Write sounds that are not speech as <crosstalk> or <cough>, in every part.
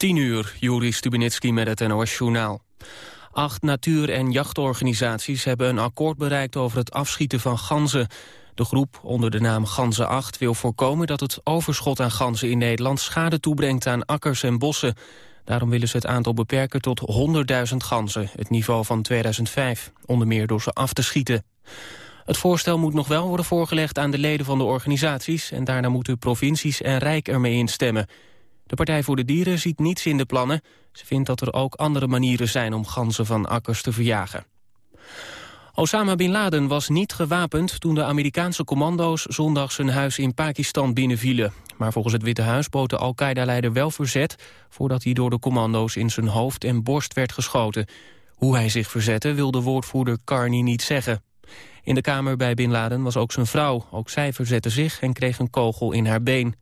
10 uur, Juri Stubenitski met het NOS-journaal. Acht natuur- en jachtorganisaties hebben een akkoord bereikt over het afschieten van ganzen. De groep onder de naam Ganzen 8 wil voorkomen dat het overschot aan ganzen in Nederland schade toebrengt aan akkers en bossen. Daarom willen ze het aantal beperken tot 100.000 ganzen, het niveau van 2005, onder meer door ze af te schieten. Het voorstel moet nog wel worden voorgelegd aan de leden van de organisaties... en daarna moeten provincies en Rijk ermee instemmen. De Partij voor de Dieren ziet niets in de plannen. Ze vindt dat er ook andere manieren zijn om ganzen van akkers te verjagen. Osama Bin Laden was niet gewapend toen de Amerikaanse commando's zondag zijn huis in Pakistan binnenvielen. Maar volgens het Witte Huis bood de Al-Qaeda-leider wel verzet voordat hij door de commando's in zijn hoofd en borst werd geschoten. Hoe hij zich verzette wil de woordvoerder Carney niet zeggen. In de kamer bij Bin Laden was ook zijn vrouw. Ook zij verzette zich en kreeg een kogel in haar been.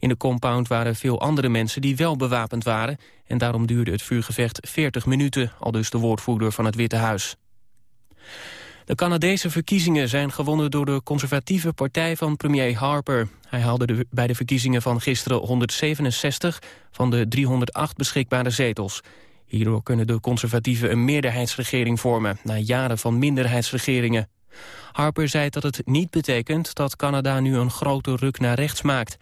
In de compound waren veel andere mensen die wel bewapend waren... en daarom duurde het vuurgevecht 40 minuten, al dus de woordvoerder van het Witte Huis. De Canadese verkiezingen zijn gewonnen door de conservatieve partij van premier Harper. Hij haalde bij de verkiezingen van gisteren 167 van de 308 beschikbare zetels. Hierdoor kunnen de conservatieven een meerderheidsregering vormen... na jaren van minderheidsregeringen. Harper zei dat het niet betekent dat Canada nu een grote ruk naar rechts maakt.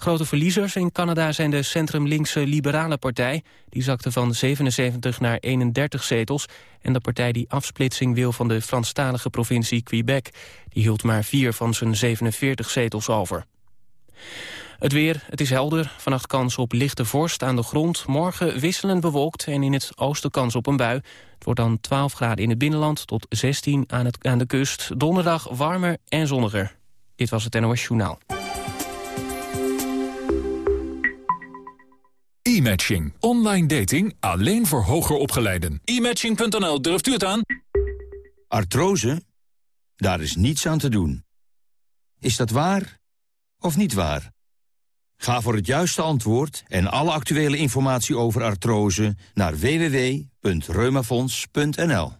Grote verliezers in Canada zijn de centrum-linkse Liberale Partij. Die zakte van 77 naar 31 zetels. En de partij die afsplitsing wil van de Franstalige provincie Quebec. Die hield maar vier van zijn 47 zetels over. Het weer, het is helder. Vannacht kans op lichte vorst aan de grond. Morgen wisselend bewolkt en in het oosten kans op een bui. Het wordt dan 12 graden in het binnenland tot 16 aan, het, aan de kust. Donderdag warmer en zonniger. Dit was het NOS Journaal. E-matching. Online dating alleen voor hoger opgeleiden. E-matching.nl, durft u het aan? Artrose? Daar is niets aan te doen. Is dat waar of niet waar? Ga voor het juiste antwoord en alle actuele informatie over artrose naar www.reumafonds.nl.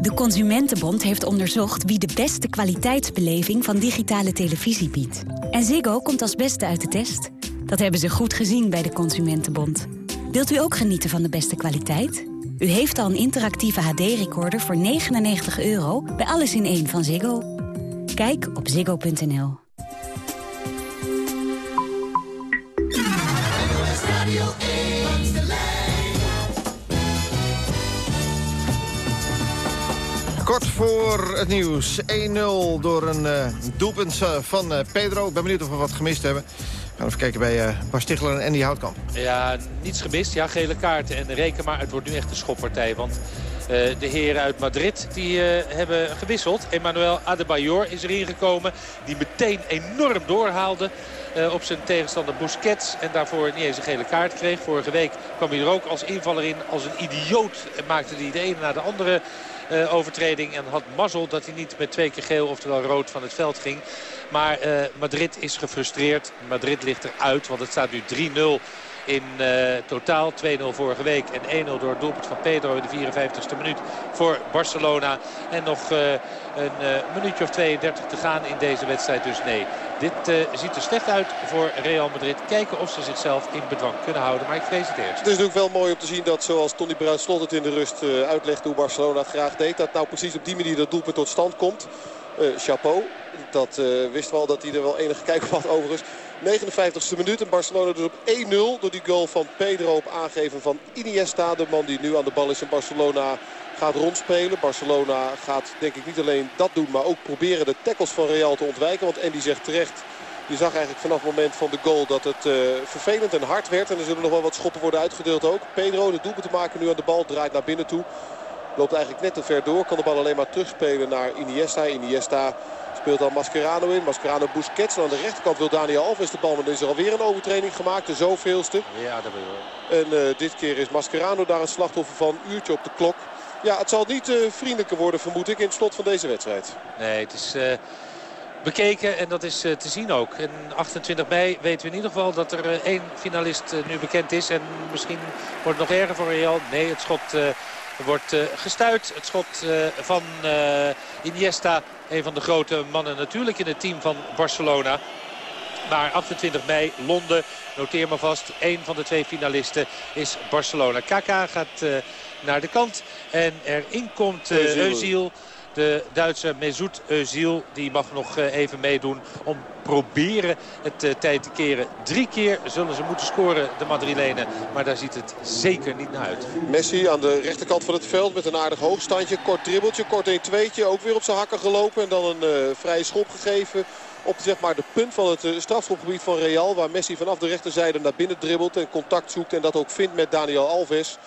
De Consumentenbond heeft onderzocht wie de beste kwaliteitsbeleving van digitale televisie biedt. En Ziggo komt als beste uit de test. Dat hebben ze goed gezien bij de Consumentenbond. Wilt u ook genieten van de beste kwaliteit? U heeft al een interactieve HD-recorder voor 99 euro bij Alles in één van Ziggo. Kijk op ziggo.nl. Kort voor het nieuws. 1-0 door een uh, doelpunt uh, van uh, Pedro. Ik ben benieuwd of we wat gemist hebben. Gaan even kijken bij Bas Stichler en Andy Houtkamp. Ja, niets gemist. Ja, gele kaarten. En reken maar, het wordt nu echt een schoppartij. Want de heren uit Madrid die hebben gewisseld. Emmanuel Adebayor is erin gekomen. Die meteen enorm doorhaalde. Uh, op zijn tegenstander Busquets. En daarvoor niet eens een gele kaart kreeg. Vorige week kwam hij er ook als invaller in. Als een idioot maakte hij de ene na de andere uh, overtreding. En had mazzel dat hij niet met twee keer geel, oftewel rood, van het veld ging. Maar uh, Madrid is gefrustreerd. Madrid ligt eruit, want het staat nu 3-0 in uh, totaal. 2-0 vorige week en 1-0 door het doelpunt van Pedro in de 54ste minuut voor Barcelona. En nog uh, een minuutje of 32 te gaan in deze wedstrijd. Dus nee, dit ziet er slecht uit voor Real Madrid. Kijken of ze zichzelf in bedwang kunnen houden. Maar ik vrees het eerst. Het is natuurlijk wel mooi om te zien dat zoals Tony Bruin-Slot het in de rust uitlegde hoe Barcelona graag deed. Dat nou precies op die manier dat doelpunt tot stand komt. Chapeau. Dat wist wel dat hij er wel enige kijk op had overigens. 59ste minuut en Barcelona dus op 1-0 door die goal van Pedro op aangeven van Iniesta. De man die nu aan de bal is in Barcelona gaat rondspelen. Barcelona gaat denk ik niet alleen dat doen, maar ook proberen de tackles van Real te ontwijken. Want Andy zegt terecht, je zag eigenlijk vanaf het moment van de goal dat het uh, vervelend en hard werd. En er zullen nog wel wat schoppen worden uitgedeeld ook. Pedro, de doelpunt te maken nu aan de bal, draait naar binnen toe. Loopt eigenlijk net te ver door, kan de bal alleen maar terugspelen naar Iniesta. Iniesta Speelt dan Mascherano in. Mascherano Busquets. En aan de rechterkant wil Daniel Alves de bal. Maar dan is er alweer een overtreding gemaakt. De zoveelste. Ja, dat wil En uh, dit keer is Mascherano daar een slachtoffer van. Uurtje op de klok. Ja, het zal niet uh, vriendelijker worden vermoed ik in het slot van deze wedstrijd. Nee, het is... Uh bekeken en dat is te zien ook. En 28 mei weten we in ieder geval dat er één finalist nu bekend is. En misschien wordt het nog erger voor Real. Nee, het schot wordt gestuurd. Het schot van Iniesta een van de grote mannen natuurlijk in het team van Barcelona. Maar 28 mei, Londen, noteer maar vast. Een van de twee finalisten is Barcelona. Kaka gaat uh, naar de kant. En erin komt uh. De Duitse Mesut Özil die mag nog even meedoen om proberen het uh, tijd te keren. Drie keer zullen ze moeten scoren, de Madrilenen. Maar daar ziet het zeker niet naar uit. Messi aan de rechterkant van het veld met een aardig hoogstandje. Kort dribbeltje, kort 1-2'tje. Ook weer op zijn hakken gelopen en dan een uh, vrije schop gegeven op zeg maar, de punt van het strafschopgebied van Real. Waar Messi vanaf de rechterzijde naar binnen dribbelt en contact zoekt. En dat ook vindt met Daniel Alves.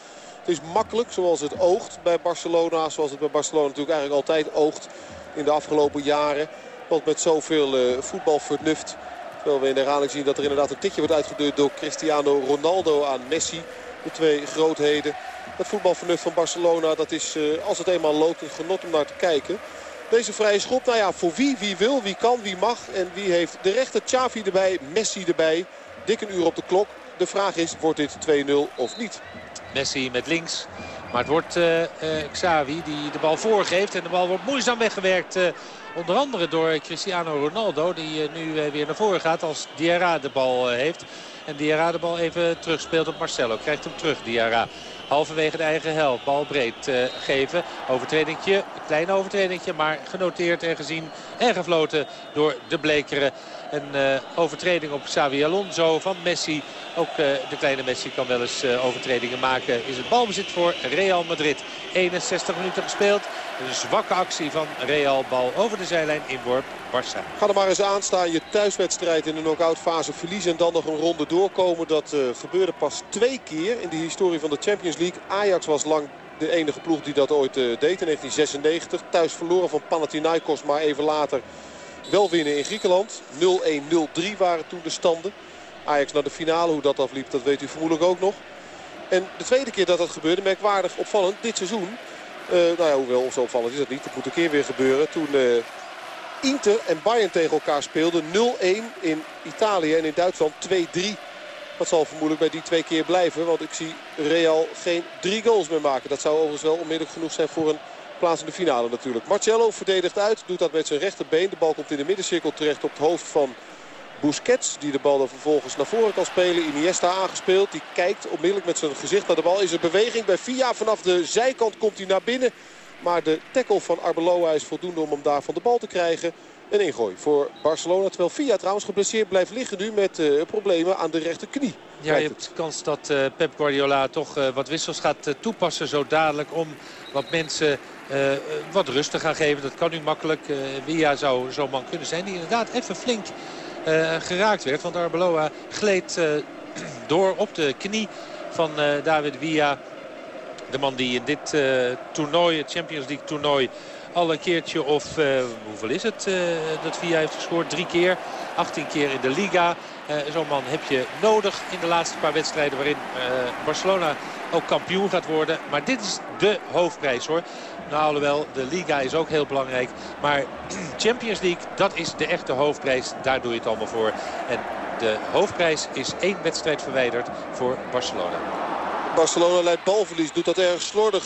Is makkelijk zoals het oogt bij Barcelona. Zoals het bij Barcelona natuurlijk eigenlijk altijd oogt in de afgelopen jaren. Want met zoveel uh, voetbalvernuft. Terwijl we in de herhaling zien dat er inderdaad een tikje wordt uitgedeurd door Cristiano Ronaldo aan Messi. De twee grootheden. Het voetbalvernuft van Barcelona dat is uh, als het eenmaal loopt een genot om naar te kijken. Deze vrije schop, nou ja, voor wie, wie wil, wie kan, wie mag. En wie heeft de rechter Xavi erbij, Messi erbij. Dik een uur op de klok. De vraag is, wordt dit 2-0 of niet? Messi met links. Maar het wordt uh, uh, Xavi die de bal voorgeeft. En de bal wordt moeizaam weggewerkt. Uh, onder andere door Cristiano Ronaldo. Die nu weer naar voren gaat als Diarra de bal heeft. En Diarra de bal even terugspeelt op Marcelo. Krijgt hem terug, Diarra. Halverwege de eigen helft. Bal breed geven. Overtredingje. Klein overtredingje. Maar genoteerd en gezien en gefloten door de Blekeren. Een uh, overtreding op Xavi Alonso van Messi. Ook uh, de kleine Messi kan wel eens uh, overtredingen maken. Is het balbezit voor Real Madrid. 61 minuten gespeeld. Een zwakke actie van Real. Bal over de zijlijn. Inworp Barça. Ga er maar eens aan staan. Je thuiswedstrijd in de knock-out fase verliezen. En dan nog een ronde doorkomen. Dat gebeurde pas twee keer in de historie van de Champions League. Ajax was lang de enige ploeg die dat ooit deed in 1996. Thuis verloren van Panathinaikos. Maar even later wel winnen in Griekenland. 0-1, 0-3 waren toen de standen. Ajax naar de finale, hoe dat afliep, dat weet u vermoedelijk ook nog. En de tweede keer dat dat gebeurde, merkwaardig opvallend, dit seizoen. Uh, nou ja, hoewel zo opvallend is dat niet, dat moet een keer weer gebeuren. Toen uh, Inter en Bayern tegen elkaar speelden. 0-1 in Italië en in Duitsland 2-3. Dat zal vermoedelijk bij die twee keer blijven. Want ik zie Real geen drie goals meer maken. Dat zou overigens wel onmiddellijk genoeg zijn voor een plaats in de finale natuurlijk. Marcello verdedigt uit, doet dat met zijn rechterbeen. De bal komt in de middencirkel terecht op het hoofd van Busquets. Die de bal dan vervolgens naar voren kan spelen. Iniesta aangespeeld. Die kijkt onmiddellijk met zijn gezicht naar de bal. Is er beweging bij Via. Vanaf de zijkant komt hij naar binnen. Maar de tackle van Arbeloa is voldoende om hem daar van de bal te krijgen. Een ingooi voor Barcelona. Terwijl Via trouwens geblesseerd blijft liggen nu met uh, problemen aan de rechterknie. Ja, je hebt kans dat uh, Pep Guardiola toch uh, wat wissels gaat toepassen zo dadelijk. Om wat mensen wat rust te gaan geven. Dat kan nu makkelijk. Via zou zo'n man kunnen zijn die inderdaad even flink geraakt werd. Want Arbeloa gleed <clears throat> door op de knie van David Villa. De man die in dit toernooi, het Champions League toernooi al een keertje of, uh, hoeveel is het uh, dat Villa heeft gescoord? Drie keer, 18 keer in de Liga. Uh, Zo'n man heb je nodig in de laatste paar wedstrijden waarin Barcelona ook kampioen gaat worden. Maar dit is de hoofdprijs hoor. Nou, alhoewel, de Liga is ook heel belangrijk. Maar <clears throat> Champions League, dat is de echte hoofdprijs. Daar doe je het allemaal voor. En de hoofdprijs is één wedstrijd verwijderd voor Barcelona. Barcelona leidt balverlies, doet dat erg slordig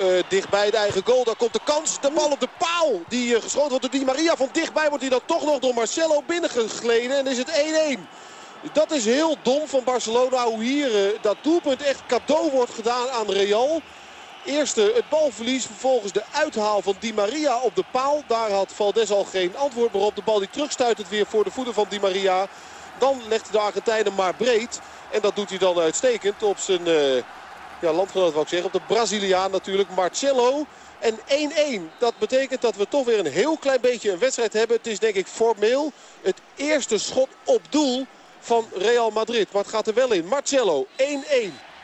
uh, dichtbij de eigen goal. Daar komt de kans. De bal op de paal. Die uh, geschoten wordt door Di Maria. Van dichtbij wordt hij dan toch nog door Marcelo binnengegleden. En is het 1-1. Dat is heel dom van Barcelona. Hoe hier uh, dat doelpunt echt cadeau wordt gedaan aan Real. Eerste het balverlies. Vervolgens de uithaal van Di Maria op de paal. Daar had Valdes al geen antwoord meer op. De bal die terugstuit het weer voor de voeten van Di Maria. Dan legt de Argentijn hem maar breed. En dat doet hij dan uitstekend op zijn ja, landgenoot wou ik zeggen. Op de Braziliaan natuurlijk Marcelo. En 1-1. Dat betekent dat we toch weer een heel klein beetje een wedstrijd hebben. Het is denk ik formeel het eerste schot op doel van Real Madrid. Het gaat er wel in. Marcelo 1-1.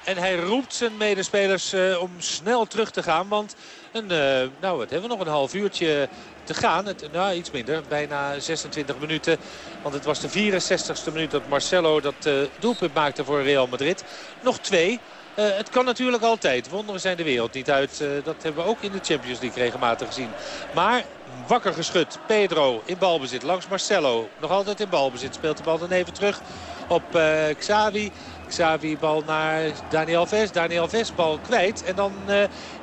En hij roept zijn medespelers uh, om snel terug te gaan. Want een, uh, nou, wat hebben we nog een half uurtje te gaan. Het, nou, iets minder, bijna 26 minuten. Want het was de 64ste minuut dat Marcelo dat uh, doelpunt maakte voor Real Madrid. Nog twee. Uh, het kan natuurlijk altijd. Wonderen zijn de wereld niet uit. Uh, dat hebben we ook in de Champions League regelmatig gezien. Maar wakker geschud. Pedro in balbezit langs Marcelo. Nog altijd in balbezit. Speelt de bal dan even terug op uh, Xavi. Xavi bal naar Daniel Ves. Daniel Ves bal kwijt. En dan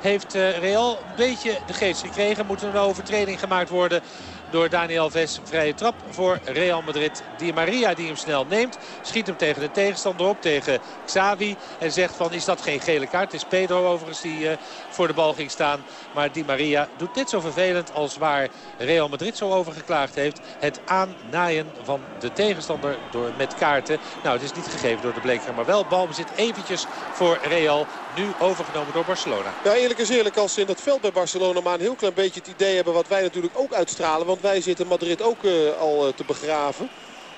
heeft Real een beetje de geest gekregen. Moet er een overtreding gemaakt worden door Daniel Alves. Vrije trap voor Real Madrid. Di Maria die hem snel neemt. Schiet hem tegen de tegenstander op. Tegen Xavi. En zegt van is dat geen gele kaart. Het is Pedro overigens die uh, voor de bal ging staan. Maar Di Maria doet net zo vervelend als waar Real Madrid zo over geklaagd heeft. Het aannaaien van de tegenstander door, met kaarten. Nou het is niet gegeven door de Bleker. Maar wel balbezit eventjes voor Real. Nu overgenomen door Barcelona. Ja eerlijk is eerlijk als ze in dat veld bij Barcelona maar een heel klein beetje het idee hebben wat wij natuurlijk ook uitstralen. Want wij zitten Madrid ook uh, al uh, te begraven.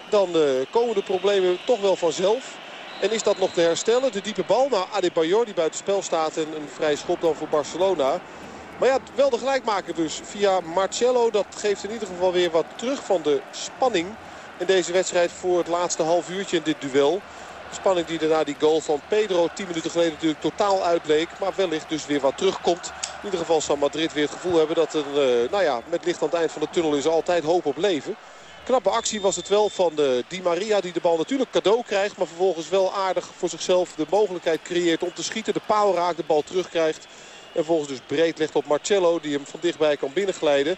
Dan uh, komen de problemen toch wel vanzelf. En is dat nog te herstellen? De diepe bal naar Adebayor die buiten spel staat. En een vrij schop dan voor Barcelona. Maar ja, wel de gelijkmaker dus via Marcelo. Dat geeft in ieder geval weer wat terug van de spanning in deze wedstrijd voor het laatste half uurtje in dit duel. Spanning die daarna die goal van Pedro 10 minuten geleden natuurlijk totaal uitbleek. Maar wellicht dus weer wat terugkomt. In ieder geval zal Madrid weer het gevoel hebben dat een, uh, nou ja, met licht aan het eind van de tunnel is er altijd hoop op leven. Knappe actie was het wel van de Di Maria die de bal natuurlijk cadeau krijgt. Maar vervolgens wel aardig voor zichzelf de mogelijkheid creëert om te schieten. De paal raakt, de bal terugkrijgt. En vervolgens dus breed legt op Marcello die hem van dichtbij kan binnenglijden.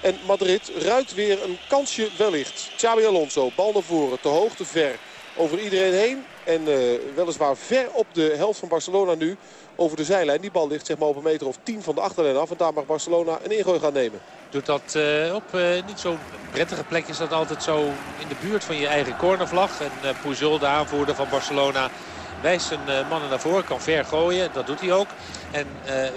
En Madrid ruikt weer een kansje wellicht. Xabi Alonso, bal naar voren, te hoog, te ver. Over iedereen heen en uh, weliswaar ver op de helft van Barcelona nu over de zijlijn. Die bal ligt zeg maar op een meter of 10 van de achterlijn af. En daar mag Barcelona een ingooi gaan nemen. Doet dat uh, op uh, niet zo'n prettige plek is dat altijd zo in de buurt van je eigen cornervlag. En Pujol, de aanvoerder van Barcelona, wijst zijn mannen naar voren. Kan ver gooien, dat doet hij ook. En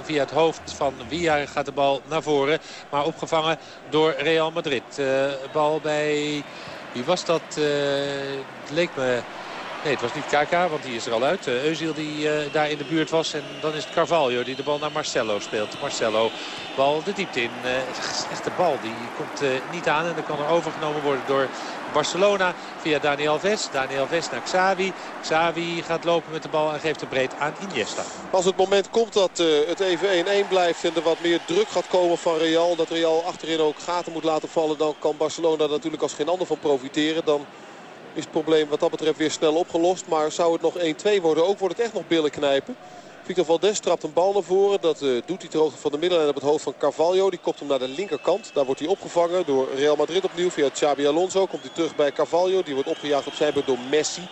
via het hoofd van Villa gaat de bal naar voren. Maar opgevangen door Real Madrid. bal bij... Wie was dat? het leek me... Nee, het was niet Kaka, want die is er al uit. Uh, Özil die uh, daar in de buurt was. En dan is het Carvalho die de bal naar Marcelo speelt. Marcelo, bal de diepte in. Uh, echt de bal, die komt niet aan. En dan kan er overgenomen worden door Barcelona via Daniel Alves. Daniel Alves naar Xavi. Xavi gaat lopen met de bal en geeft hem breed aan Iniesta. Als het moment komt dat het even 1-1 blijft en er wat meer druk gaat komen van Real. Dat Real achterin ook gaten moet laten vallen. Dan kan Barcelona natuurlijk als geen ander van profiteren. Dan is het probleem wat dat betreft weer snel opgelost. Maar zou het nog 1-2 worden, ook wordt het echt nog billen knijpen. Victor Valdes trapt een bal naar voren. Dat uh, doet hij ter van de middenlijn op het hoofd van Carvalho. Die kopt hem naar de linkerkant. Daar wordt hij opgevangen door Real Madrid opnieuw via Xabi Alonso. Komt hij terug bij Carvalho. Die wordt opgejaagd op zijn beurt door Messi.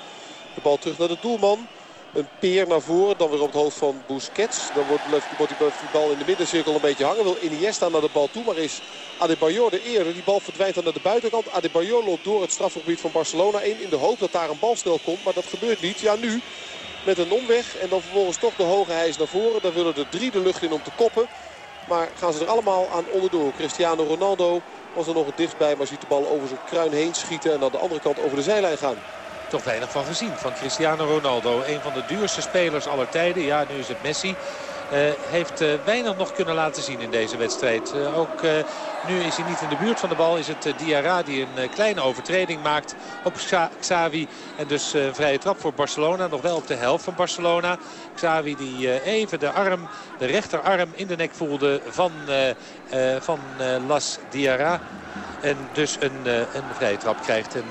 De bal terug naar de doelman. Een peer naar voren, dan weer op het hoofd van Busquets. Dan wordt, wordt die bal in de middencirkel een beetje hangen. Wil Iniesta naar de bal toe, maar is Adebayor de eerder. Die bal verdwijnt dan naar de buitenkant. Adebayor loopt door het strafgebied van Barcelona in. In de hoop dat daar een bal snel komt, maar dat gebeurt niet. Ja, nu met een omweg en dan vervolgens toch de hoge hijs naar voren. Dan willen er drie de lucht in om te koppen. Maar gaan ze er allemaal aan onderdoor. Cristiano Ronaldo was er nog het dichtst bij, maar ziet de bal over zijn kruin heen schieten. En aan de andere kant over de zijlijn gaan toch weinig van gezien. Van Cristiano Ronaldo, een van de duurste spelers aller tijden. Ja, nu is het Messi. Uh, heeft uh, weinig nog kunnen laten zien in deze wedstrijd. Uh, ook nu is hij niet in de buurt van de bal. Is het Diarra die een kleine overtreding maakt op Xavi. En dus een vrije trap voor Barcelona. Nog wel op de helft van Barcelona. Xavi die even de arm, de rechterarm in de nek voelde van, van Las Diarra. En dus een, een vrije trap krijgt. En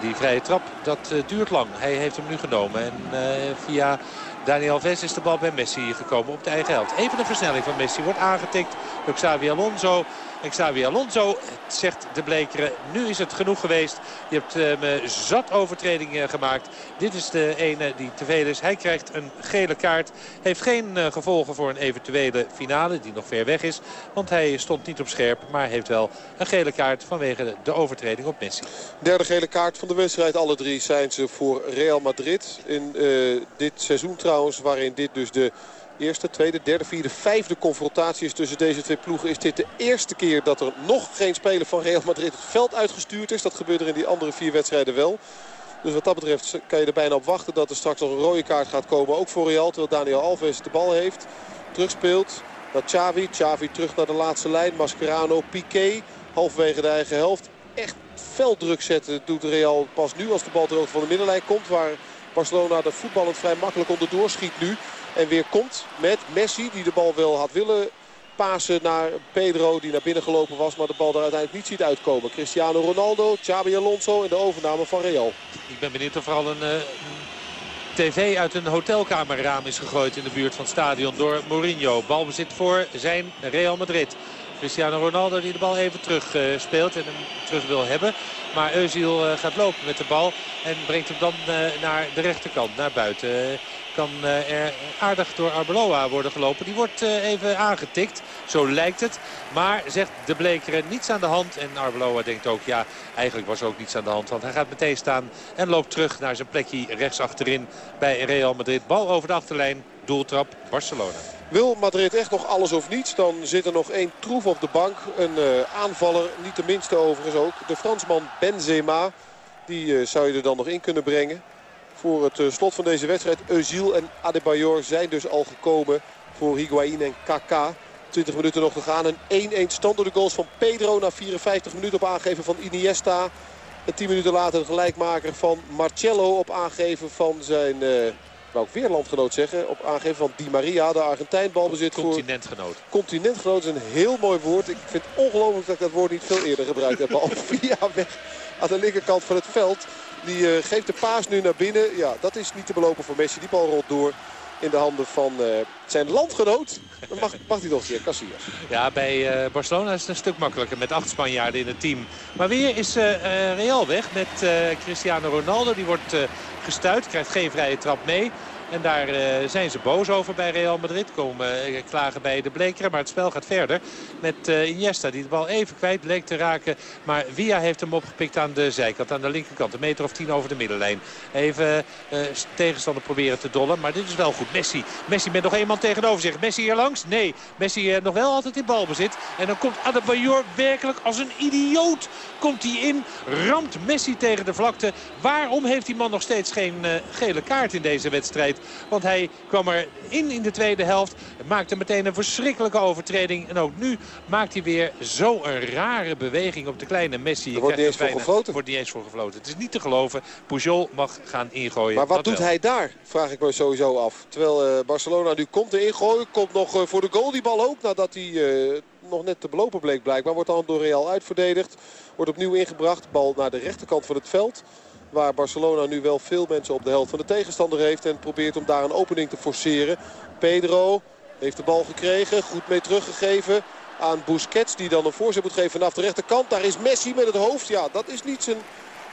die vrije trap, dat uh, duurt lang. Hij heeft hem nu genomen. En uh, via Daniel Alves is de bal bij Messi gekomen op de eigen helft. Even de versnelling van Messi wordt aangetikt door Xavi Alonso. En Xavi Alonso zegt de Blekeren, nu is het genoeg geweest. Je hebt me zat overtredingen gemaakt. Dit is de ene die te veel is. Hij krijgt een gele kaart. Heeft geen uh, gevolgen voor een eventuele finale die nog ver weg is. Want hij stond niet op scherp, maar heeft wel een gele kaart vanwege de overtreding op Messi. Derde gele kaart van de wedstrijd. Alle drie zijn ze voor Real Madrid. In dit seizoen trouwens, waarin dit dus de eerste, tweede, derde, vierde, vijfde confrontatie is tussen deze twee ploegen. Is dit de eerste keer dat er nog geen speler van Real Madrid het veld uitgestuurd is. Dat gebeurde er in die andere vier wedstrijden wel. Dus wat dat betreft kan je er bijna op wachten dat er straks nog een rode kaart gaat komen. Ook voor Real, terwijl Daniel Alves de bal heeft. Terugspeelt naar Xavi. Xavi terug naar de laatste lijn. Mascherano, Piqué. Halfwege de eigen helft. Echt druk zetten doet Real pas nu als de bal droog van de middenlijn komt. Waar Barcelona de voetballend vrij makkelijk onderdoor schiet nu. En weer komt met Messi die de bal wel had willen pasen naar Pedro die naar binnen gelopen was. Maar de bal daar uiteindelijk niet ziet uitkomen. Cristiano Ronaldo, Xabi Alonso en de overname van Real. Ik ben benieuwd of er al een, eh, tv uit een hotelkamerraam is gegooid in de buurt van het stadion door Mourinho. Balbezit voor zijn Real Madrid. Cristiano Ronaldo die de bal even terug uh, speelt en hem terug wil hebben. Maar Özil uh, gaat lopen met de bal en brengt hem dan uh, naar de rechterkant, naar buiten. kan er aardig door Arbeloa worden gelopen. Die wordt even aangetikt, zo lijkt het. Maar zegt de Blekeren niets aan de hand. En Arbeloa denkt ook, ja, eigenlijk was er ook niets aan de hand. Want hij gaat meteen staan en loopt terug naar zijn plekje rechts achterin bij Real Madrid. Bal over de achterlijn, doeltrap Barcelona. Wil Madrid echt nog alles of niets, dan zit er nog één troef op de bank. Een uh, aanvaller, niet de minste overigens ook. De Fransman Benzema, die uh, zou je er dan nog in kunnen brengen. Voor het uh, slot van deze wedstrijd, Özil en Adebayor zijn dus al gekomen voor Higuain en Kaká. 20 minuten nog te gaan. Een 1-1 stand door de goals van Pedro na 54 minuten op aangeven van Iniesta. En 10 minuten later de gelijkmaker van Marcello op aangeven van zijn wou ik weer landgenoot zeggen. Op aangeven van Di Maria, de Argentijn. Balbezit voor... Continentgenoot. Continentgenoot is een heel mooi woord. Ik vind het ongelooflijk dat ik dat woord niet veel eerder gebruikt heb. Al <laughs> via weg aan de linkerkant van het veld. Die uh, geeft de paas nu naar binnen. Ja, dat is niet te belopen voor Messi. Die bal rolt door in de handen van uh, zijn landgenoot. Mag, mag hij toch een keer, Casillas. Ja, bij uh, Barcelona is het een stuk makkelijker met acht Spanjaarden in het team. Maar weer is Real weg met Cristiano Ronaldo. Die wordt gestuurd, krijgt geen vrije trap mee. En daar uh, zijn ze boos over bij Real Madrid. Komen uh, klagen bij de Blekeren. Maar het spel gaat verder met uh, Iniesta. Die de bal even kwijt leek te raken. Maar Via heeft hem opgepikt aan de zijkant. Aan de linkerkant. Een meter of tien over de middenlijn. Even tegenstander proberen te dollen. Maar dit is wel goed. Messi. Messi met nog man tegenover zich. Messi hier langs? Nee. Messi nog wel altijd in balbezit. En dan komt Adebayor werkelijk als een idioot. Komt hij in. Ramt Messi tegen de vlakte. Waarom heeft die man nog steeds geen gele kaart in deze wedstrijd? Want hij kwam er in in de tweede helft. Maakte meteen een verschrikkelijke overtreding. En ook nu maakt hij weer zo'n rare beweging op de kleine Messi. Er wordt niet eens voor gefloten. wordt niet eens voor gefloten. Het is niet te geloven. Pujol mag gaan ingooien. Maar wat doet hij daar? Vraag ik me sowieso af. Terwijl uh, Barcelona nu komt te ingooien. Komt nog uh, voor de goal die bal ook. Nadat hij uh, nog net te belopen bleek blijkbaar. Wordt dan door Real uitverdedigd. Wordt opnieuw ingebracht. Bal naar de rechterkant van het veld. Waar Barcelona nu wel veel mensen op de helft van de tegenstander heeft. En probeert om daar een opening te forceren. Pedro heeft de bal gekregen. Goed mee teruggegeven aan Busquets. Die dan een voorzet moet geven vanaf de rechterkant. Daar is Messi met het hoofd. Ja, dat is niet zijn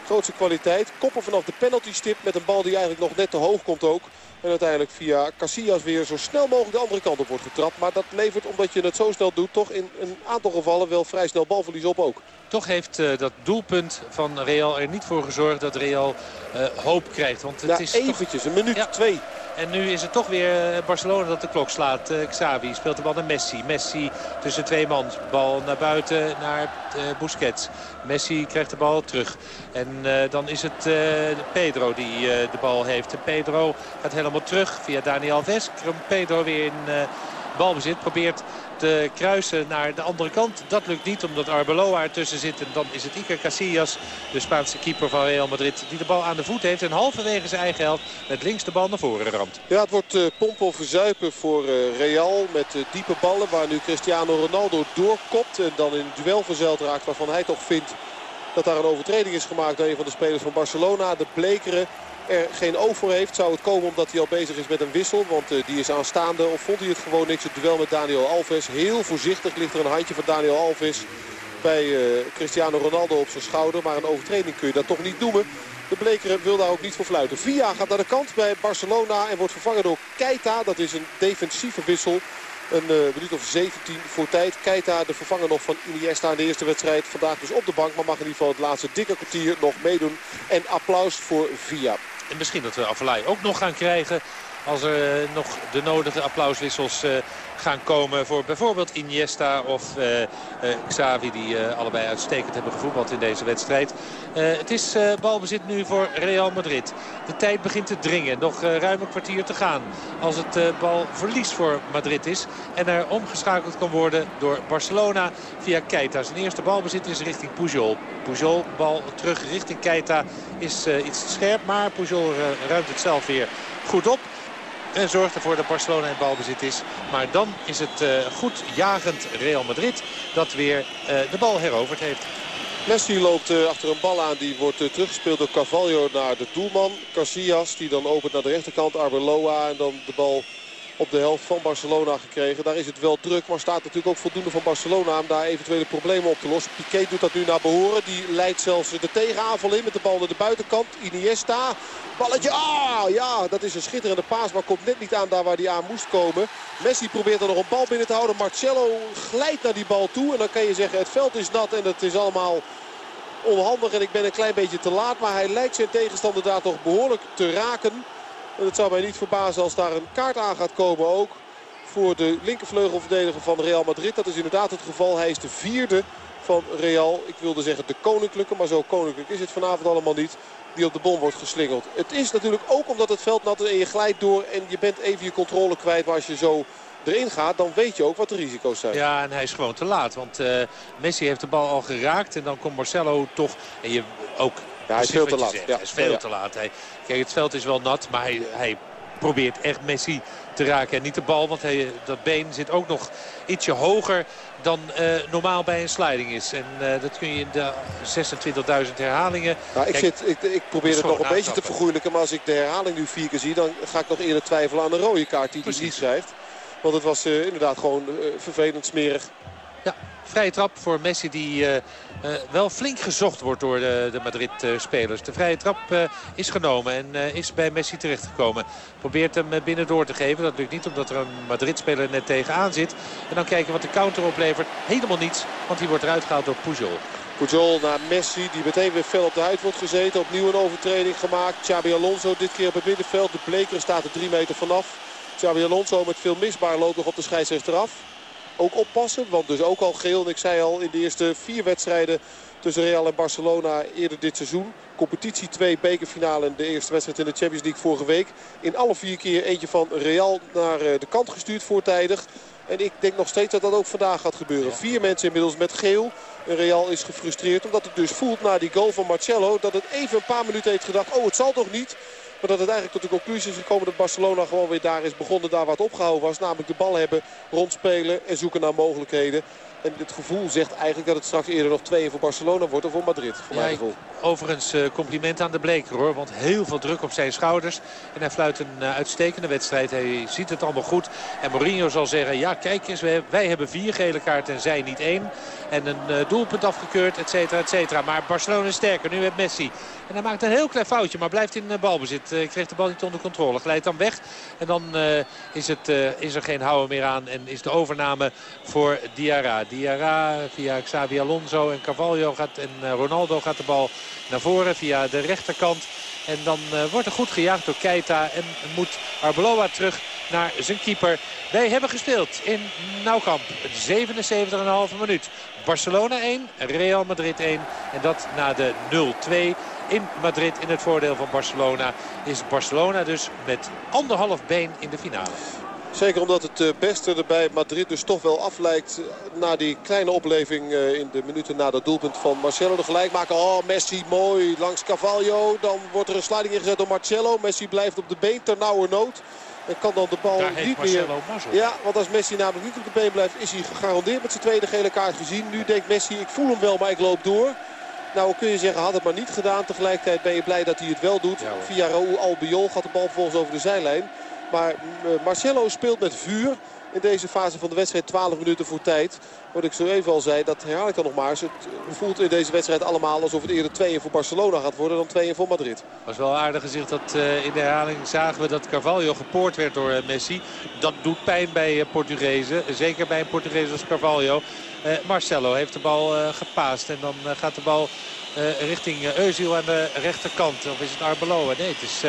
grootste kwaliteit. Koppen vanaf de penalty stip met een bal die eigenlijk nog net te hoog komt ook. En uiteindelijk via Casillas weer zo snel mogelijk de andere kant op wordt getrapt. Maar dat levert, omdat je het zo snel doet, toch in een aantal gevallen wel vrij snel balverlies op ook. Toch heeft uh, dat doelpunt van Real er niet voor gezorgd dat Real uh, hoop krijgt. Want het ja, is eventjes, toch... een minuut, ja. twee. En nu is het toch weer eh, Barcelona dat de klok slaat. Uh, Xavi speelt de bal naar Messi. Messi tussen twee man. Bal naar buiten naar Busquets. Messi krijgt de bal terug. En dan is het Pedro die de bal heeft. Pedro gaat helemaal terug via Daniel Alves. Pedro weer in balbezit. Probeert te kruisen naar de andere kant. Dat lukt niet omdat Arbeloa ertussen zit. En dan is het Iker Casillas, de Spaanse keeper van Real Madrid... die de bal aan de voet heeft en halverwege zijn eigen helft met links de bal naar voren ramt. Ja, het wordt uh, pompen of verzuipen voor uh, Real met uh, diepe ballen... waar nu Cristiano Ronaldo doorkopt en dan in duel verzeild raakt... waarvan hij toch vindt dat daar een overtreding is gemaakt door een van de spelers van Barcelona. De Blekeren er geen oog voor heeft. Zou het komen omdat hij al bezig is met een wissel. Want uh, die is aanstaande. Of vond hij het gewoon niks. Het duel met Daniel Alves. Heel voorzichtig ligt er een handje van Daniel Alves bij uh, Cristiano Ronaldo op zijn schouder. Maar een overtreding kun je dat toch niet noemen. De Blekeren wil daar ook niet voor fluiten. Via gaat naar de kant bij Barcelona en wordt vervangen door Keita. Dat is een defensieve wissel. Een uh, minuut of 17 voor tijd. Keita de vervanger nog van Iniesta in de eerste wedstrijd. Vandaag dus op de bank, maar mag in ieder geval het laatste dikke kwartier nog meedoen. En applaus voor Via. En misschien dat we Avalai ook nog gaan krijgen als er nog de nodige applauswissels gaan komen voor bijvoorbeeld Iniesta of uh, uh, Xavi die uh, allebei uitstekend hebben gevoetbald in deze wedstrijd. het is balbezit nu voor Real Madrid. De tijd begint te dringen. Nog ruim een kwartier te gaan als het balverlies voor Madrid is. En er omgeschakeld kan worden door Barcelona via Keita. Zijn eerste balbezit is richting Pujol. Pujol, bal terug richting Keita is iets scherp. Maar Pujol ruimt het zelf weer goed op. En zorgt ervoor dat Barcelona in balbezit is. Maar dan is het uh, goed jagend Real Madrid dat weer uh, de bal heroverd heeft. Messi loopt uh, achter een bal aan. Die wordt teruggespeeld door Carvalho naar de doelman. Casillas die dan opent naar de rechterkant. Arbeloa en dan de bal op de helft van Barcelona gekregen. Daar is het wel druk, maar staat natuurlijk ook voldoende van Barcelona om daar eventuele problemen op te lossen. Piqué doet dat nu naar behoren. Die leidt zelfs de tegenaanval in met de bal naar de buitenkant. Iniesta, balletje, ah ja, dat is een schitterende paas, maar komt net niet aan daar waar hij aan moest komen. Messi probeert er nog een bal binnen te houden. Marcelo glijdt naar die bal toe en dan kan je zeggen het veld is nat en het is allemaal onhandig en ik ben een klein beetje te laat. Maar hij lijkt zijn tegenstander daar toch behoorlijk te raken. En het zou mij niet verbazen als daar een kaart aan gaat komen ook. Voor de linkervleugelverdediger van Real Madrid. Dat is inderdaad het geval. Hij is de vierde van Real. Ik wilde zeggen de koninklijke. Maar zo koninklijk is het vanavond allemaal niet. Die op de bom wordt geslingeld. Het is natuurlijk ook omdat het veld nat is en je glijdt door. En je bent even je controle kwijt. Maar als je zo erin gaat, dan weet je ook wat de risico's zijn. Ja, en hij is gewoon te laat. Want uh, Messi heeft de bal al geraakt. En dan komt Marcelo toch... En je ook ja, hij is veel te laat. Ja. Hij is veel te laat. Hij, kijk, het veld is wel nat, maar hij, hij probeert echt Messi te raken. En niet de bal, want hij, dat been zit ook nog ietsje hoger dan uh, normaal bij een sliding is. En uh, dat kun je in de 26.000 herhalingen... Nou, ik, zit, ik, ik probeer het nog een beetje te vergoeilijken. Maar als ik de herhaling nu vier keer zie... dan ga ik nog eerder twijfelen aan de rode kaart die hij niet schrijft. Want het was uh, inderdaad gewoon vervelend smerig. Vrije trap voor Messi die uh, uh, wel flink gezocht wordt door de, de Madrid-spelers. De vrije trap uh, is genomen en is bij Messi terechtgekomen. Probeert hem binnen door te geven. Dat lukt niet omdat er een Madrid-speler net tegenaan zit. En dan kijken wat de counter oplevert. Helemaal niets, want die wordt eruit gehaald door Pujol. Pujol naar Messi, die meteen weer fel op de huid wordt gezeten. Opnieuw een overtreding gemaakt. Xabi Alonso dit keer op het middenveld. De bleker staat er drie meter vanaf. Xabi Alonso met veel misbaar loopt nog op de scheidsrechter af ook oppassen. Want dus ook al geel. En ik zei al in de eerste vier wedstrijden tussen Real en Barcelona eerder dit seizoen. Competitie 2, bekerfinale en de eerste wedstrijd in de Champions League vorige week. In alle vier keer eentje van Real naar eh, de kant gestuurd voortijdig. En ik denk nog steeds dat dat ook vandaag gaat gebeuren. Vier mensen inmiddels met geel. En Real is gefrustreerd omdat het dus voelt na die goal van Marcelo... dat het even een paar minuten heeft gedacht, oh het zal toch niet... Maar dat het eigenlijk tot de conclusie is gekomen dat Barcelona gewoon weer daar is begonnen. Daar wat opgehouden was. Namelijk de bal hebben, rondspelen en zoeken naar mogelijkheden. En het gevoel zegt eigenlijk dat het straks eerder nog 2 voor Barcelona wordt of voor Madrid. Voor mijn gevoel. Overigens uh, compliment aan de Bleker hoor. Want heel veel druk op zijn schouders. En hij fluit een uh, uitstekende wedstrijd. Hij ziet het allemaal goed. En Mourinho zal zeggen, ja kijk eens, wij hebben vier gele kaarten en zij niet één. En een uh, doelpunt afgekeurd, et cetera, et cetera. Maar Barcelona is sterker. Nu met Messi. En hij maakt een heel klein foutje, maar blijft in balbezit. Uh, kreeg de bal niet onder controle. Glijdt dan weg. En dan is, het, is er geen houden meer aan. En is de overname voor Diarra. Diarra via Xavi Alonso en Carvalho gaat, en Ronaldo gaat de bal naar voren via de rechterkant. En dan wordt er goed gejaagd door Keita. En moet Arbeloa terug naar zijn keeper. Wij hebben gespeeld in Nauwkamp. 77,5 minuut. Barcelona 1, Real Madrid 1. En dat na de 0-2 in Madrid in het voordeel van Barcelona. Is Barcelona dus met anderhalf been in de finale. Zeker omdat het eh, beste er bij Madrid dus toch wel aflijkt eh, na die kleine opleving eh, in de minuten na dat doelpunt van Marcelo. De gelijk maken. Oh, Messi mooi langs Cavallo. Dan wordt er een sliding ingezet door Marcelo. Messi blijft op de been ter nauwe nood. En kan dan de bal niet meer... Ja, want als Messi namelijk niet op de been blijft is hij gegarandeerd met zijn tweede gele kaart gezien. Nu denkt Messi ik voel hem wel maar ik loop door. Nou kun je zeggen had het maar niet gedaan. Tegelijkertijd ben je blij dat hij het wel doet. Via Raúl Albiol gaat de bal volgens over de zijlijn. Maar eh, Marcelo speelt met vuur in deze fase van de wedstrijd 12 minuten voor tijd. Wat ik zo even al zei, dat herhaal ik dan nog maar. Het voelt in deze wedstrijd allemaal alsof het eerder 2 voor Barcelona gaat worden dan 2 voor Madrid. Het was wel aardig gezicht dat uh, in de herhaling zagen we dat Carvalho gepoord werd door uh, Messi. Dat doet pijn bij uh, Portugezen. Zeker bij een Portugees als Carvalho. Marcelo heeft de bal gepaast en dan gaat de bal richting Eusiel aan de rechterkant. Of is het Arbeloa? Nee, het is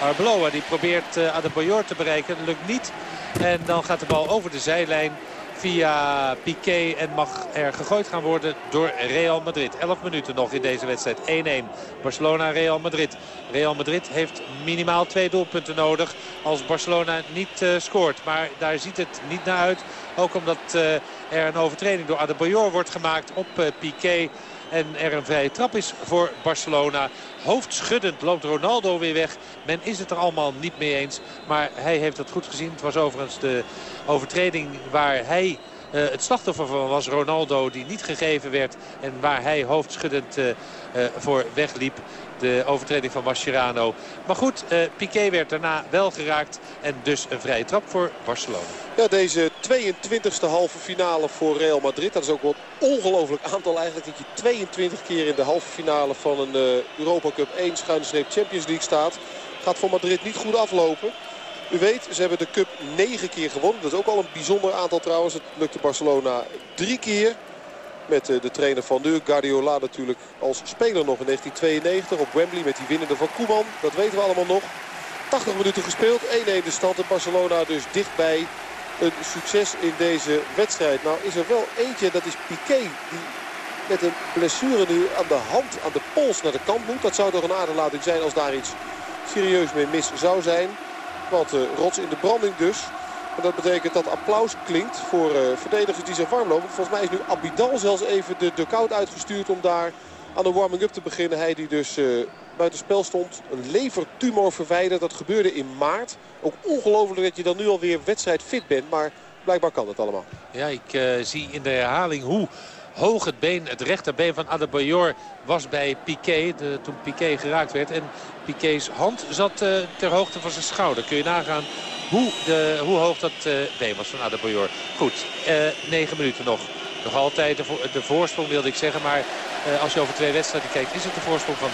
Arbeloa die probeert uh, Adebayor te bereiken. Dat lukt niet. En dan gaat de bal over de zijlijn via Piqué en mag er gegooid gaan worden door Real Madrid. 11 minuten nog in deze wedstrijd. 1-1. Barcelona-Real Madrid. Real Madrid heeft minimaal twee doelpunten nodig als Barcelona niet scoort. Maar daar ziet het niet naar uit. Ook omdat er een overtreding door Adebayor wordt gemaakt op uh, Piqué. En er een vrije trap is voor Barcelona. Hoofdschuddend loopt Ronaldo weer weg. Men is het er allemaal niet mee eens. Maar hij heeft het goed gezien. Het was overigens de overtreding waar hij het slachtoffer van was Ronaldo die niet gegeven werd. En waar hij hoofdschuddend voor wegliep de overtreding van Mascherano. Maar goed, uh, Piqué werd daarna wel geraakt. En dus een vrije trap voor Barcelona. Ja, deze 22e halve finale voor Real Madrid. Dat is ook wel een ongelooflijk aantal eigenlijk. Dat je 22 keer in de halve finale van een Europa Cup 1 schuine Champions League staat. Gaat voor Madrid niet goed aflopen. U weet, ze hebben de Cup 9 keer gewonnen. Dat is ook al een bijzonder aantal trouwens. Het lukte Barcelona drie keer. Met eh, de trainer van nu, Guardiola natuurlijk als speler nog in 1992 op Wembley met die winnende van Koeman. Dat weten we allemaal nog. 80 minuten gespeeld, 1-1 de stand in Barcelona dus dichtbij een succes in deze wedstrijd. Nou is er wel eentje, dat is Piqué. Die met een blessure nu aan de hand, aan de pols naar de kant moet. Dat zou toch een aderlating zijn als daar iets serieus mee mis zou zijn. Want uh, rots in de branding dus. En dat betekent dat applaus klinkt voor uh, verdedigers die zich warm lopen. Volgens mij is nu Abidal zelfs even de dugout uitgestuurd om daar aan de warming-up te beginnen. Hij die dus uh, buiten spel stond. Een levertumor verwijderd. Dat gebeurde in maart. Ook ongelooflijk dat je dan nu alweer wedstrijdfit bent. Maar blijkbaar kan het allemaal. Ja, ik zie in de herhaling hoe hoog het been, het rechterbeen van Adebayor was bij Piqué. De, toen Piqué geraakt werd. En Piqué's hand zat uh, ter hoogte van zijn schouder. Kun je nagaan hoe, de, hoe hoog dat uh, been was van Adebayor. Goed, uh, negen minuten nog. Nog altijd de, de voorsprong wilde ik zeggen. Maar als je over twee wedstrijden kijkt is het de voorsprong van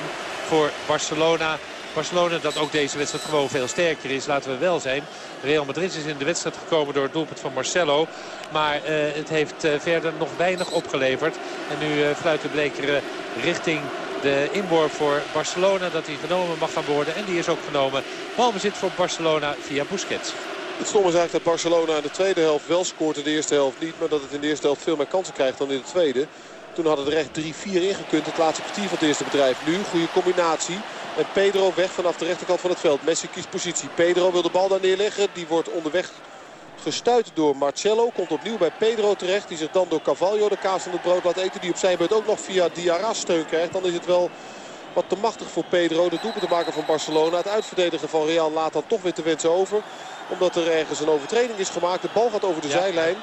3-1 voor Barcelona. Barcelona dat ook deze wedstrijd gewoon veel sterker is, laten we wel zijn. Real Madrid is in de wedstrijd gekomen door het doelpunt van Marcelo. Maar uh, het heeft uh, verder nog weinig opgeleverd. En nu uh, fluit de bleker richting de inworp voor Barcelona dat hij genomen mag gaan worden. En die is ook genomen. Balbezit voor Barcelona via Busquets. Het stomme is eigenlijk dat Barcelona in de tweede helft wel scoort. In de eerste helft niet. Maar dat het in de eerste helft veel meer kansen krijgt dan in de tweede. Toen hadden er echt 3-4 ingekund. Het laatste kwartier van het eerste bedrijf. Nu goede combinatie. En Pedro weg vanaf de rechterkant van het veld. Messi kiest positie. Pedro wil de bal daar neerleggen. Die wordt onderweg gestuit door Marcelo. Komt opnieuw bij Pedro terecht. Die zich dan door Cavallo de kaas van het brood laat eten. Die op zijn beurt ook nog via Diarra steun krijgt. Dan is het wel wat te machtig voor Pedro. De doelpunt te maken van Barcelona. Het uitverdedigen van Real laat dan toch weer te wensen over. Omdat er ergens een overtreding is gemaakt. De bal gaat over de ja. zijlijn.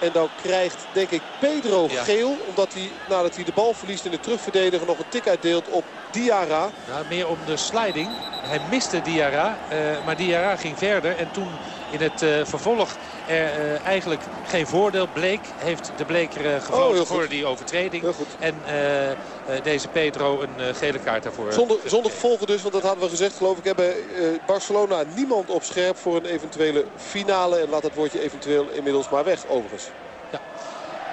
En dan krijgt, denk ik, Pedro ja. geel. Omdat hij, nadat hij de bal verliest in de terugverdediger, nog een tik uitdeelt op Diarra. Meer om de sliding. Hij miste Diarra, uh, maar Diarra ging verder. En toen in het uh, vervolg er uh, eigenlijk geen voordeel bleek. Heeft de Bleker gefloten oh, voor die overtreding. En deze Pedro een gele kaart daarvoor. Zonder, zonder gevolgen dus, want dat hadden we gezegd geloof ik. Hebben Barcelona niemand op scherp voor een eventuele finale. En laat het woordje eventueel inmiddels maar weg overigens. Ja.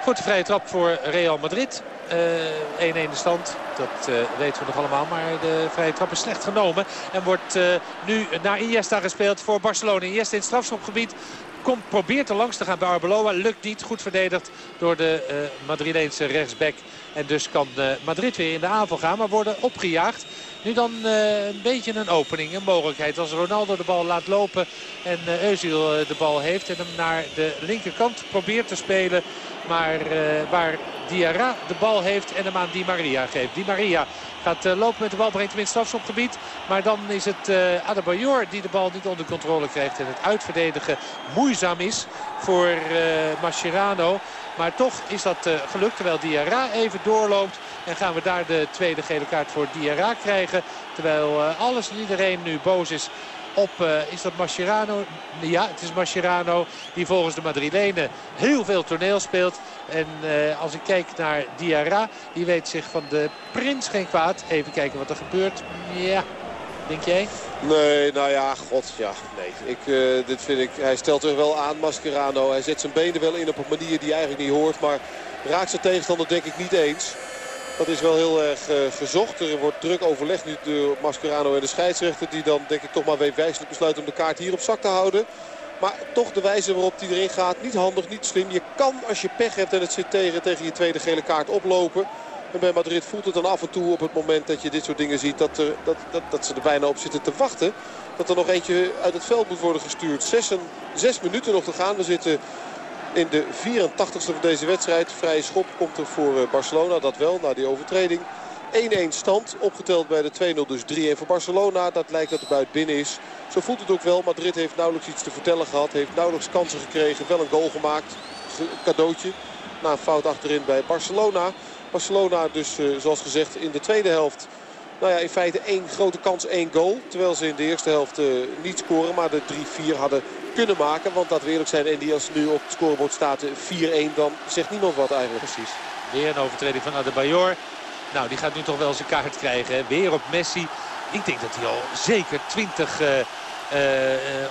Goed, de vrije trap voor Real Madrid. 1-1 uh, de stand. Dat uh, weten we nog allemaal. Maar de vrije trap is slecht genomen. En wordt uh, nu naar Iniesta gespeeld voor Barcelona. Iniesta in het strafschopgebied. Komt, probeert er langs te gaan bij Arbeloa. Lukt niet. Goed verdedigd door de uh, Madrileense rechtsback. En dus kan Madrid weer in de aanval gaan. Maar worden opgejaagd. Nu dan uh, een beetje een opening, een mogelijkheid. Als Ronaldo de bal laat lopen en uh, de bal heeft en hem naar de linkerkant probeert te spelen. Maar uh, waar Diarra de bal heeft en hem aan Di Maria geeft. Di Maria gaat uh, lopen met de bal, brengt hem in strafschopgebied. Maar dan is het uh, Adebayor die de bal niet onder controle krijgt. En het uitverdedigen moeizaam is voor uh, Mascherano. Maar toch is dat gelukt terwijl Diarra even doorloopt. En gaan we daar de tweede gele kaart voor Diarra krijgen. Terwijl alles en iedereen nu boos is op, uh, is dat Mascherano? Ja, het is Mascherano die volgens de Madrilenen heel veel toneel speelt. En uh, als ik kijk naar Diarra, die weet zich van de prins geen kwaad. Even kijken wat er gebeurt. Ja, denk jij? Nee, nou ja, god, ja, nee. Ik, uh, dit vind ik, hij stelt er wel aan, Mascherano. Hij zet zijn benen wel in op een manier die eigenlijk niet hoort. Maar raakt zijn tegenstander denk ik niet eens. Dat is wel heel erg uh, verzocht. Er wordt druk overlegd nu door Mascherano en de scheidsrechter. Die dan denk ik toch maar wijselijk besluit om de kaart hier op zak te houden. Maar toch de wijze waarop die erin gaat. Niet handig, niet slim. Je kan als je pech hebt en het zit tegen, tegen je tweede gele kaart oplopen. En bij Madrid voelt het dan af en toe op het moment dat je dit soort dingen ziet. Dat, er, dat, dat, dat ze er bijna op zitten te wachten. Dat er nog eentje uit het veld moet worden gestuurd. Zes, en, zes minuten nog te gaan. We zitten in de 84ste van deze wedstrijd. Vrije schop komt er voor Barcelona. Dat wel, na die overtreding. 1-1 stand. Opgeteld bij de 2-0 dus 3-1 voor Barcelona. Dat lijkt dat de buit binnen is. Zo voelt het ook wel. Madrid heeft nauwelijks iets te vertellen gehad. Heeft nauwelijks kansen gekregen. Wel een goal gemaakt. cadeautje. Na een fout achterin bij Barcelona. Barcelona dus zoals gezegd in de tweede helft nou ja, in feite één grote kans, één goal. Terwijl ze in de eerste helft niet scoren, maar de 3-4 hadden kunnen maken. Want dat we eerlijk zijn, en die als nu op het scorebord staat 4-1, dan zegt niemand wat eigenlijk. Precies. Weer een overtreding van Adebayor. Nou, die gaat nu toch wel zijn kaart krijgen. Hè? Weer op Messi. Ik denk dat hij al zeker 20 uh, uh,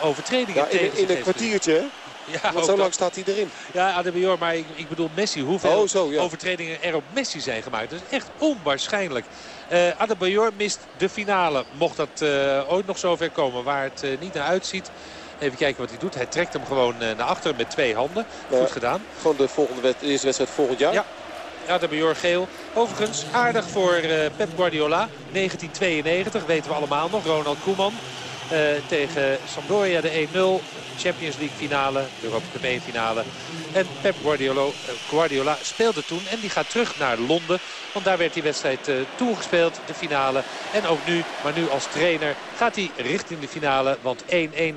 overtredingen ja, in, in een kwartiertje, <laughs> Ja, Want zo lang staat hij erin. Ja, Adebayor, maar ik, ik bedoel Messi. Hoeveel oh, zo, ja. overtredingen er op Messi zijn gemaakt. Dat is echt onwaarschijnlijk. Uh, Adebayor mist de finale. Mocht dat uh, ooit nog zover komen waar het uh, niet naar uitziet. Even kijken wat hij doet. Hij trekt hem gewoon naar achter met twee handen. Goed gedaan. Gewoon de volgende wet, eerste wedstrijd volgend jaar. Ja. Adebayor geel. Overigens aardig voor Pep Guardiola. 1992 weten we allemaal nog. Ronald Koeman. Uh, tegen Sampdoria de 1-0. Champions League finale, de Europa Cup 1 finale. En Pep Guardiola, eh, Guardiola speelde toen en die gaat terug naar Londen. Want daar werd die wedstrijd uh, toegespeeld, de finale. En ook nu, maar nu als trainer, gaat hij richting de finale. Want 1-1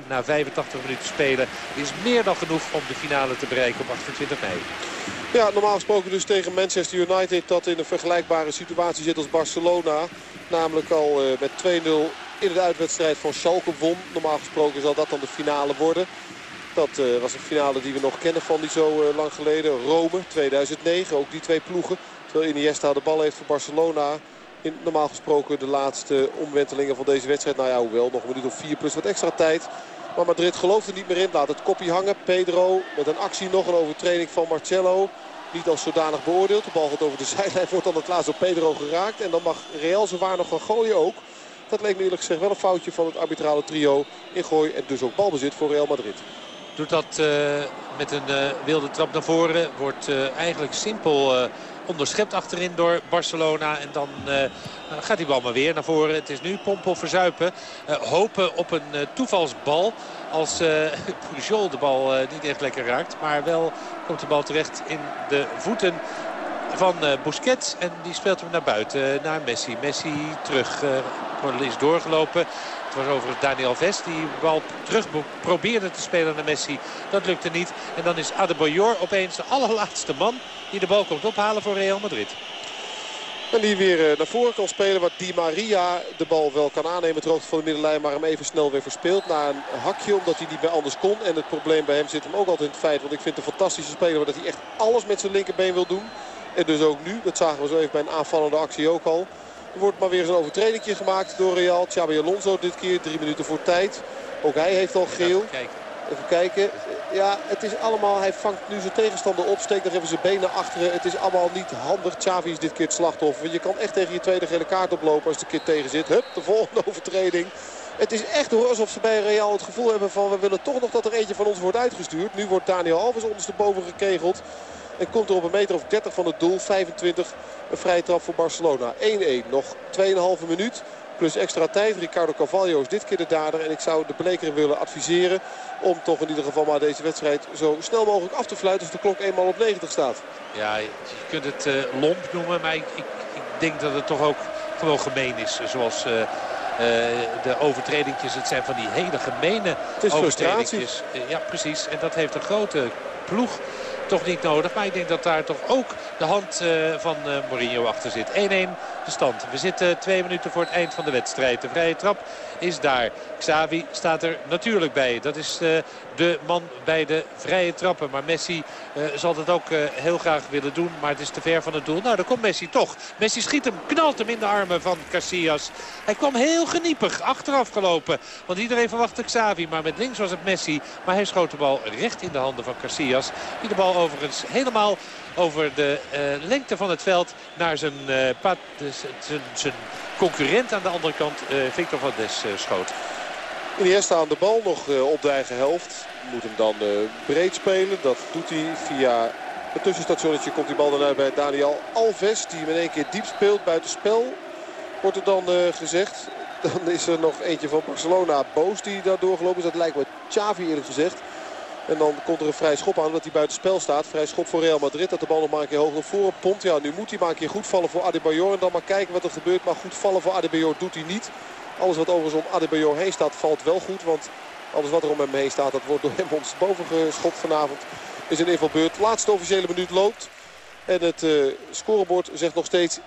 na 85 minuten spelen is meer dan genoeg om de finale te bereiken op 28 mei. Ja, normaal gesproken dus tegen Manchester United dat in een vergelijkbare situatie zit als Barcelona. Namelijk al met 2-0 in de uitwedstrijd van Schalke won. Normaal gesproken zal dat dan de finale worden. Dat uh, was een finale die we nog kennen van niet zo uh, lang geleden. Rome 2009, ook die twee ploegen. Terwijl Iniesta de bal heeft voor Barcelona. In normaal gesproken de laatste omwentelingen van deze wedstrijd. Nou ja, hoewel nog een minuut of vier plus wat extra tijd. Maar Madrid gelooft er niet meer in. Laat het kopje hangen. Pedro met een actie nog. Een overtreding van Marcello. Niet als zodanig beoordeeld. De bal gaat over de zijlijn. <laughs> Wordt dan het laatst op Pedro geraakt. En dan mag Real waar nog gaan gooien ook. Dat leek me eerlijk gezegd wel een foutje van het arbitrale trio in gooi. En dus ook balbezit voor Real Madrid. Doet dat uh, met een uh, wilde trap naar voren. Wordt uh, eigenlijk simpel onderschept achterin door Barcelona. En dan gaat die bal maar weer naar voren. Het is nu pompen verzuipen. hopen op een toevalsbal. Als <laughs> Pujol de bal niet echt lekker raakt. Maar wel komt de bal terecht in de voeten van Busquets. En die speelt hem naar buiten, naar Messi. Messi terug is doorgelopen. Het was overigens Daniel Vest die bal terug probeerde te spelen naar Messi. Dat lukte niet. En dan is Adebayor opeens de allerlaatste man die de bal komt ophalen voor Real Madrid. En die weer eh, naar voren kan spelen. Wat Di Maria de bal wel kan aannemen. Het van de middenlijn. Maar hem even snel weer verspeelt. Na een hakje omdat hij niet meer anders kon. En het probleem bij hem zit hem ook altijd in het feit. Want ik vind het een fantastische speler. Dat hij echt alles met zijn linkerbeen wil doen. En dus ook nu. Dat zagen we zo even bij een aanvallende actie ook al. Er wordt maar weer zo'n overtreding gemaakt door Real. Xabi Alonso dit keer, drie minuten voor tijd. Ook hij heeft al geel. Even kijken. Ja, het is allemaal... Hij vangt nu zijn tegenstander op. Steekt nog even zijn benen achteren. Het is allemaal niet handig. Xavi is dit keer het slachtoffer. Je kan echt tegen je tweede gele kaart oplopen als de keer tegen zit. Hup, de volgende <laughs> overtreding. Het is echt hoor, alsof ze bij Real het gevoel hebben van... we willen toch nog dat er eentje van ons wordt uitgestuurd. Nu wordt Daniel Alves ondersteboven gekegeld. En komt er op een meter of 30 van het doel. 25 een vrije trap voor Barcelona. 1-1. Nog 2,5 minuut. Plus extra tijd. Ricardo Carvalho is dit keer de dader. En ik zou de Bleker willen adviseren om toch in ieder geval maar deze wedstrijd zo snel mogelijk af te fluiten als de klok eenmaal op 90 staat. Ja, je kunt het uh, lomp noemen, maar ik, ik, ik, denk dat het toch ook gewoon gemeen is. Zoals uh, uh, de overtredingjes, het zijn van die hele gemene overtredingjes. ja, precies. En dat heeft een grote ploeg toch niet nodig. Maar ik denk dat daar toch ook de hand uh, van uh, Mourinho achter zit. 1-1 stand. We zitten twee minuten voor het eind van de wedstrijd. De vrije trap is daar. Xavi staat er natuurlijk bij. Dat is uh, de man bij de vrije trappen. Maar Messi uh, zal dat ook uh, heel graag willen doen. Maar het is te ver van het doel. Nou, daar komt Messi toch. Messi schiet hem, knalt hem in de armen van Casillas. Hij kwam heel geniepig achteraf gelopen. Want iedereen verwachtte Xavi. Maar met links was het Messi. Maar hij schoot de bal recht in de handen van Casillas. Die de bal overigens helemaal over de uh, lengte van het veld naar zijn, uh, zijn concurrent aan de andere kant, uh, Victor van Des, schoot. Iniesta aan de bal nog op de eigen helft. Moet hem dan breed spelen. Dat doet hij via het tussenstationnetje. Komt die bal dan uit bij Daniel Alves. Die hem in één keer diep speelt buiten spel. Wordt er dan gezegd. Dan is er nog eentje van Barcelona boos die daar doorgelopen is. Dat lijkt me Xavi eerlijk gezegd. En dan komt er een vrij schop aan dat hij buiten spel staat. Vrij schop voor Real Madrid. Dat de bal nog maar een keer hoog naar voren pompt. Ja, nu moet hij maar een keer goed vallen voor Adebayor. En dan maar kijken wat er gebeurt. Maar goed vallen voor Adebayor doet hij niet. Alles wat overigens om Adebayor heen staat valt wel goed. Want alles wat er om hem heen staat dat wordt door hem ons boven geschopt vanavond. is een invalbeurt. Laatste officiële minuut loopt. En het uh, scorebord zegt nog steeds 1-1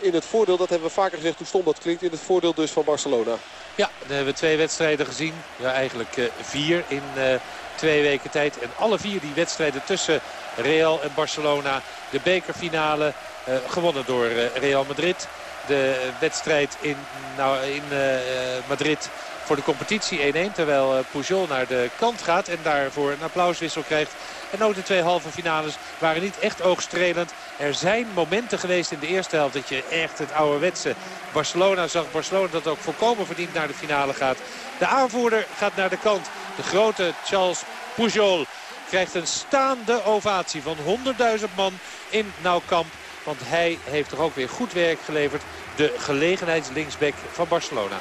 in het voordeel. Dat hebben we vaker gezegd hoe stom dat klinkt. In het voordeel dus van Barcelona. Ja, dan hebben we twee wedstrijden gezien. Ja, eigenlijk uh, vier in uh, twee weken tijd. En alle vier die wedstrijden tussen Real en Barcelona. De bekerfinale gewonnen door Real Madrid. De wedstrijd in, nou, in Madrid voor de competitie 1-1. Terwijl Pujol naar de kant gaat en daarvoor een applauswissel krijgt. En ook de twee halve finales waren niet echt oogstrelend. Er zijn momenten geweest in de eerste helft dat je echt het ouderwetse Barcelona zag. Barcelona dat ook volkomen verdiend naar de finale gaat. De aanvoerder gaat naar de kant. De grote Charles Pujol krijgt een staande ovatie van 100.000 man in Camp. Want hij heeft toch ook weer goed werk geleverd. De gelegenheidslinksback van Barcelona.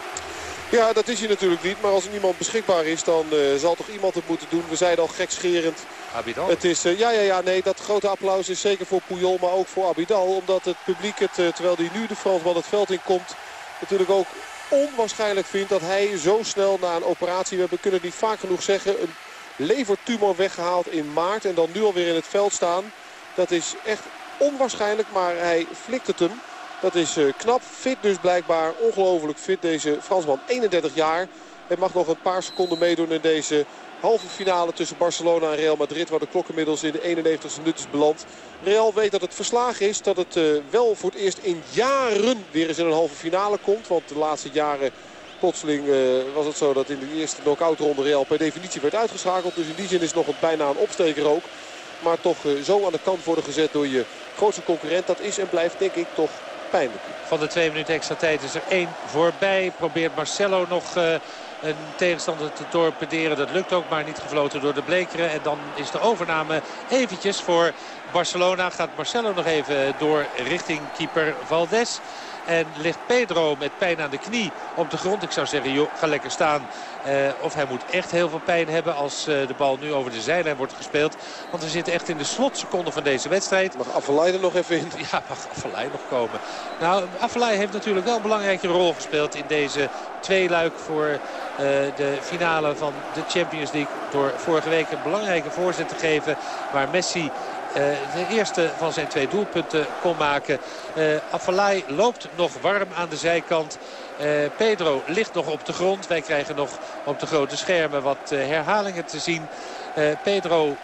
Ja, dat is hij natuurlijk niet. Maar als er niemand beschikbaar is, dan uh, zal toch iemand het moeten doen. We zeiden al gekscherend. Abidal? Het is, uh, ja, ja, ja, nee, dat grote applaus is zeker voor Puyol, maar ook voor Abidal. Omdat het publiek het, uh, terwijl hij nu de Fransman het veld in komt, natuurlijk ook onwaarschijnlijk vindt dat hij zo snel na een operatie, we hebben, kunnen niet vaak genoeg zeggen, een levertumor weggehaald in maart en dan nu alweer in het veld staan. Dat is echt onwaarschijnlijk, maar hij flikt het hem. Dat is uh, knap. Fit dus blijkbaar. Ongelooflijk fit deze Fransman. 31 jaar. Hij mag nog een paar seconden meedoen in deze halve finale tussen Barcelona en Real Madrid. Waar de klok inmiddels in de 91ste minuut is beland. Real weet dat het verslagen is. Dat het uh, wel voor het eerst in jaren weer eens in een halve finale komt. Want de laatste jaren plotseling uh, was het zo dat in de eerste knock-out ronde Real per definitie werd uitgeschakeld. Dus in die zin is nog het bijna een opsteker ook. Maar toch zo aan de kant worden gezet door je grootste concurrent. Dat is en blijft denk ik toch van de twee minuten extra tijd is er één voorbij. Probeert Marcelo nog uh, een tegenstander te torpederen. Dat lukt ook, maar niet gefloten door de Blekeren. En dan is de overname eventjes voor Barcelona. Gaat Marcelo nog even door richting keeper Valdes. En ligt Pedro met pijn aan de knie op de grond. Ik zou zeggen, joh, ga lekker staan. Uh, of hij moet echt heel veel pijn hebben als uh, de bal nu over de zijlijn wordt gespeeld. Want we zitten echt in de slotseconden van deze wedstrijd. Mag Affelay er nog even in? <laughs> Ja, mag Affelay nog komen. Nou, Affelay heeft natuurlijk wel een belangrijke rol gespeeld in deze tweeluik voor uh, de finale van de Champions League. Door vorige week een belangrijke voorzet te geven waar Messi de eerste van zijn twee doelpunten kon maken. Uh, Afalai loopt nog warm aan de zijkant. Uh, Pedro ligt nog op de grond. Wij krijgen nog op de grote schermen wat herhalingen te zien. Pedro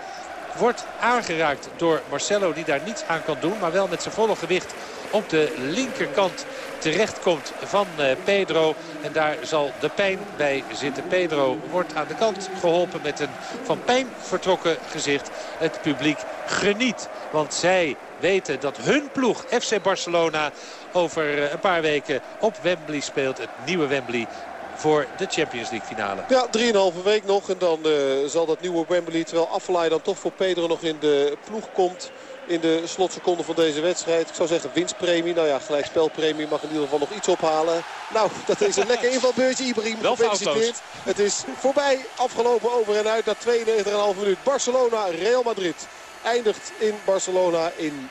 wordt aangeraakt door Marcelo die daar niets aan kan doen. Maar wel met zijn volle gewicht op de linkerkant terechtkomt van Pedro. En daar zal de pijn bij zitten. Pedro wordt aan de kant geholpen met een van pijn vertrokken gezicht. Het publiek geniet. Want zij weten dat hun ploeg FC Barcelona over een paar weken op Wembley speelt. Het nieuwe Wembley voor de Champions League finale. Ja, 3,5 week nog en dan uh, zal dat nieuwe Wembley... terwijl Affelay dan toch voor Pedro nog in de ploeg komt... in de slotseconde van deze wedstrijd. Ik zou zeggen winstpremie. Nou ja, gelijkspelpremie mag in ieder geval nog iets ophalen. Nou, dat is een lekker <laughs> invalbeurtje. Ibrahim gefeliciteerd. Het is voorbij, afgelopen over en uit na 92,5 minuut. Barcelona, Real Madrid eindigt in Barcelona in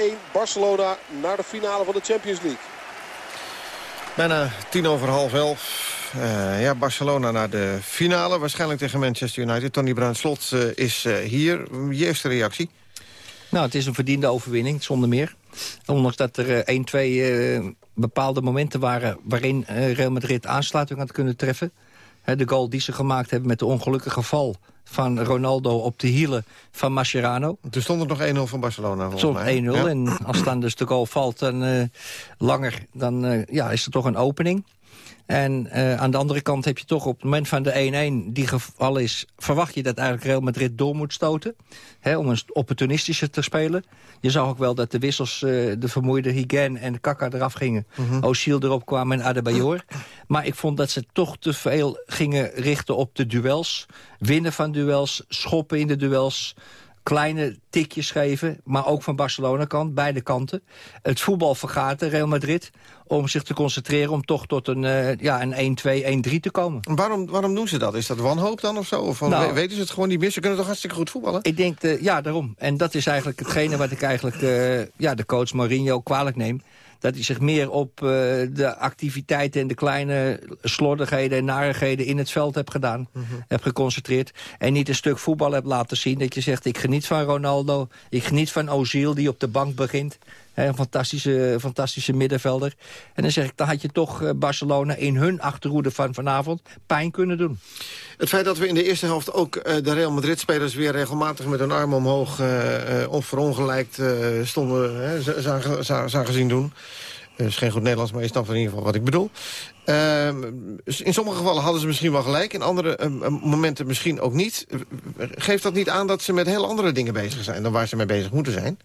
1-1. Barcelona naar de finale van de Champions League. Bijna tien over half elf. Uh, ja, Barcelona naar de finale. Waarschijnlijk tegen Manchester United. Tony Bruinslot uh, is uh, hier. Je eerste reactie? Nou, het is een verdiende overwinning, zonder meer. Ondanks dat er 1, 2 bepaalde momenten waren... waarin Real Madrid aansluiting had kunnen treffen. de goal die ze gemaakt hebben met de ongelukkige val van Ronaldo op de hielen van Mascherano. Er stond er nog 1-0 van Barcelona volgens mij. 1-0 ja. en als dan dus de goal valt dan, uh, langer, dan uh, ja, is er toch een opening. En uh, aan de andere kant heb je toch op het moment van de 1-1 die geval is... verwacht je dat eigenlijk Real Madrid door moet stoten. Hè, om een opportunistischer te spelen. Je zag ook wel dat de wissels, uh, de vermoeide Higen en Kaka eraf gingen. Mm -hmm. Erop kwamen en Adebayor. Maar ik vond dat ze toch te veel gingen richten op de duels. Winnen van duels, schoppen in de duels kleine tikjes geven, maar ook van Barcelona-kant, beide kanten. Het voetbal vergaten, Real Madrid, om zich te concentreren... om toch tot een, uh, ja, een 1-2, 1-3 te komen. Waarom, waarom doen ze dat? Is dat wanhoop dan of zo? Of nou, weten ze het gewoon niet meer? Ze kunnen toch hartstikke goed voetballen? Ik denk, uh, ja, daarom. En dat is eigenlijk hetgene wat ik eigenlijk uh, ja, de coach Mourinho kwalijk neem dat hij zich meer op uh, de activiteiten... en de kleine slordigheden en narigheden in het veld hebt gedaan. Mm Heb geconcentreerd. En niet een stuk voetbal hebt laten zien. Dat je zegt, ik geniet van Ronaldo. Ik geniet van Ozil, die op de bank begint. Een fantastische, fantastische middenvelder. En dan zeg ik, dan had je toch Barcelona in hun achterhoede van vanavond pijn kunnen doen. Het feit dat we in de eerste helft ook uh, de Real Madrid-spelers... weer regelmatig met hun armen omhoog uh, of verongelijkt stonden... zagen gezien doen. Dat is geen goed Nederlands, maar je snapt in ieder geval wat ik bedoel. Ehm, in sommige gevallen hadden ze misschien wel gelijk. In andere momenten misschien ook niet. Geeft dat niet aan dat ze met heel andere dingen bezig zijn... dan waar ze mee bezig moeten zijn?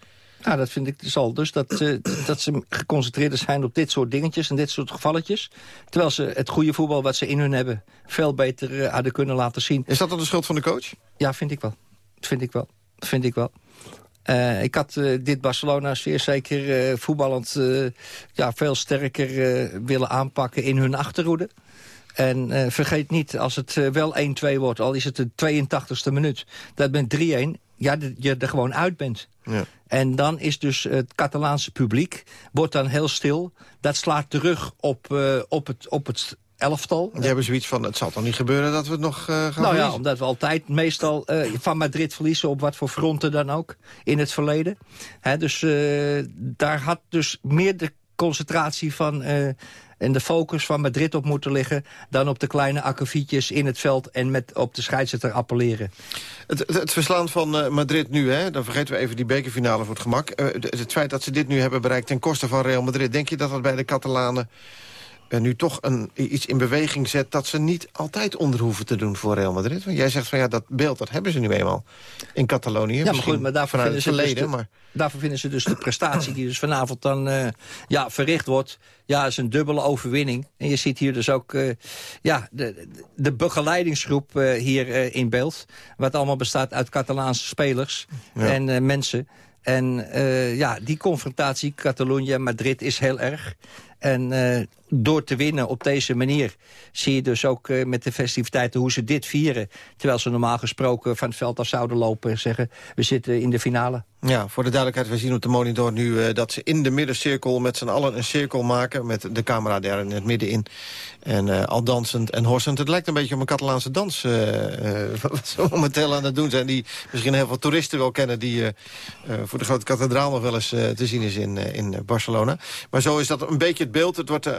Nou, dat vind ik dus al. Dus dat, uh, dat ze geconcentreerd zijn op dit soort dingetjes en dit soort gevalletjes. Terwijl ze het goede voetbal wat ze in hun hebben... veel beter uh, hadden kunnen laten zien. Is dat dan de schuld van de coach? Ja, vind ik wel. Vind ik wel. Vind ik wel. Uh, ik had uh, dit Barcelona zeer zeker uh, voetballend ja, veel sterker willen aanpakken in hun achterhoede. En vergeet niet, als het wel 1-2 wordt, al is het de 82e minuut... dat bent 3-1, ja, je er gewoon uit bent. Ja. En dan is dus het Catalaanse publiek, wordt dan heel stil. Dat slaat terug op, uh, op, het, op het elftal. Die hebben zoiets van, het zal toch niet gebeuren dat we het nog uh, gaan Nou verliezen? ja, omdat we altijd meestal uh, van Madrid verliezen... op wat voor fronten dan ook, in het verleden. He, dus daar had dus meer de concentratie van en de focus van Madrid op moeten liggen... dan op de kleine akkefietjes in het veld en met op de scheidsrechter appelleren. Het, het, verslaan van uh, Madrid nu, hè, dan vergeten we even die bekerfinale voor het gemak. Uh, het feit dat ze dit nu hebben bereikt ten koste van Real Madrid... denk je dat dat bij de Catalanen nu toch een, iets in beweging zet... dat ze niet altijd onder hoeven te doen voor Real Madrid? Want jij zegt van ja, dat beeld dat hebben ze nu eenmaal in Catalonië. Ja, maar goed, maar daarvoor vinden, ze dus de, maar... daarvoor vinden ze dus de prestatie die dus vanavond dan uh, ja, verricht wordt... ja, is een dubbele overwinning. En je ziet hier dus ook uh, ja, de, de begeleidingsgroep uh, hier in beeld... wat allemaal bestaat uit Catalaanse spelers ja. en mensen... En ja, die confrontatie Catalonië-Madrid is heel erg. En uh, door te winnen op deze manier zie je dus ook uh, met de festiviteiten hoe ze dit vieren. Terwijl ze normaal gesproken van het veld af zouden lopen en zeggen... we zitten in de finale. Ja, voor de duidelijkheid, we zien op de monitor nu uh, dat ze in de middencirkel met z'n allen een cirkel maken. Met de camera daar in het midden in. En al dansend en horsend. Het lijkt een beetje op een Catalaanse dans <laughs> wat ze momenteel aan het doen zijn. Die misschien heel veel toeristen wel kennen. Die voor de grote kathedraal nog wel eens te zien is in, in Barcelona. Maar zo is dat een beetje het beeld. Het wordt,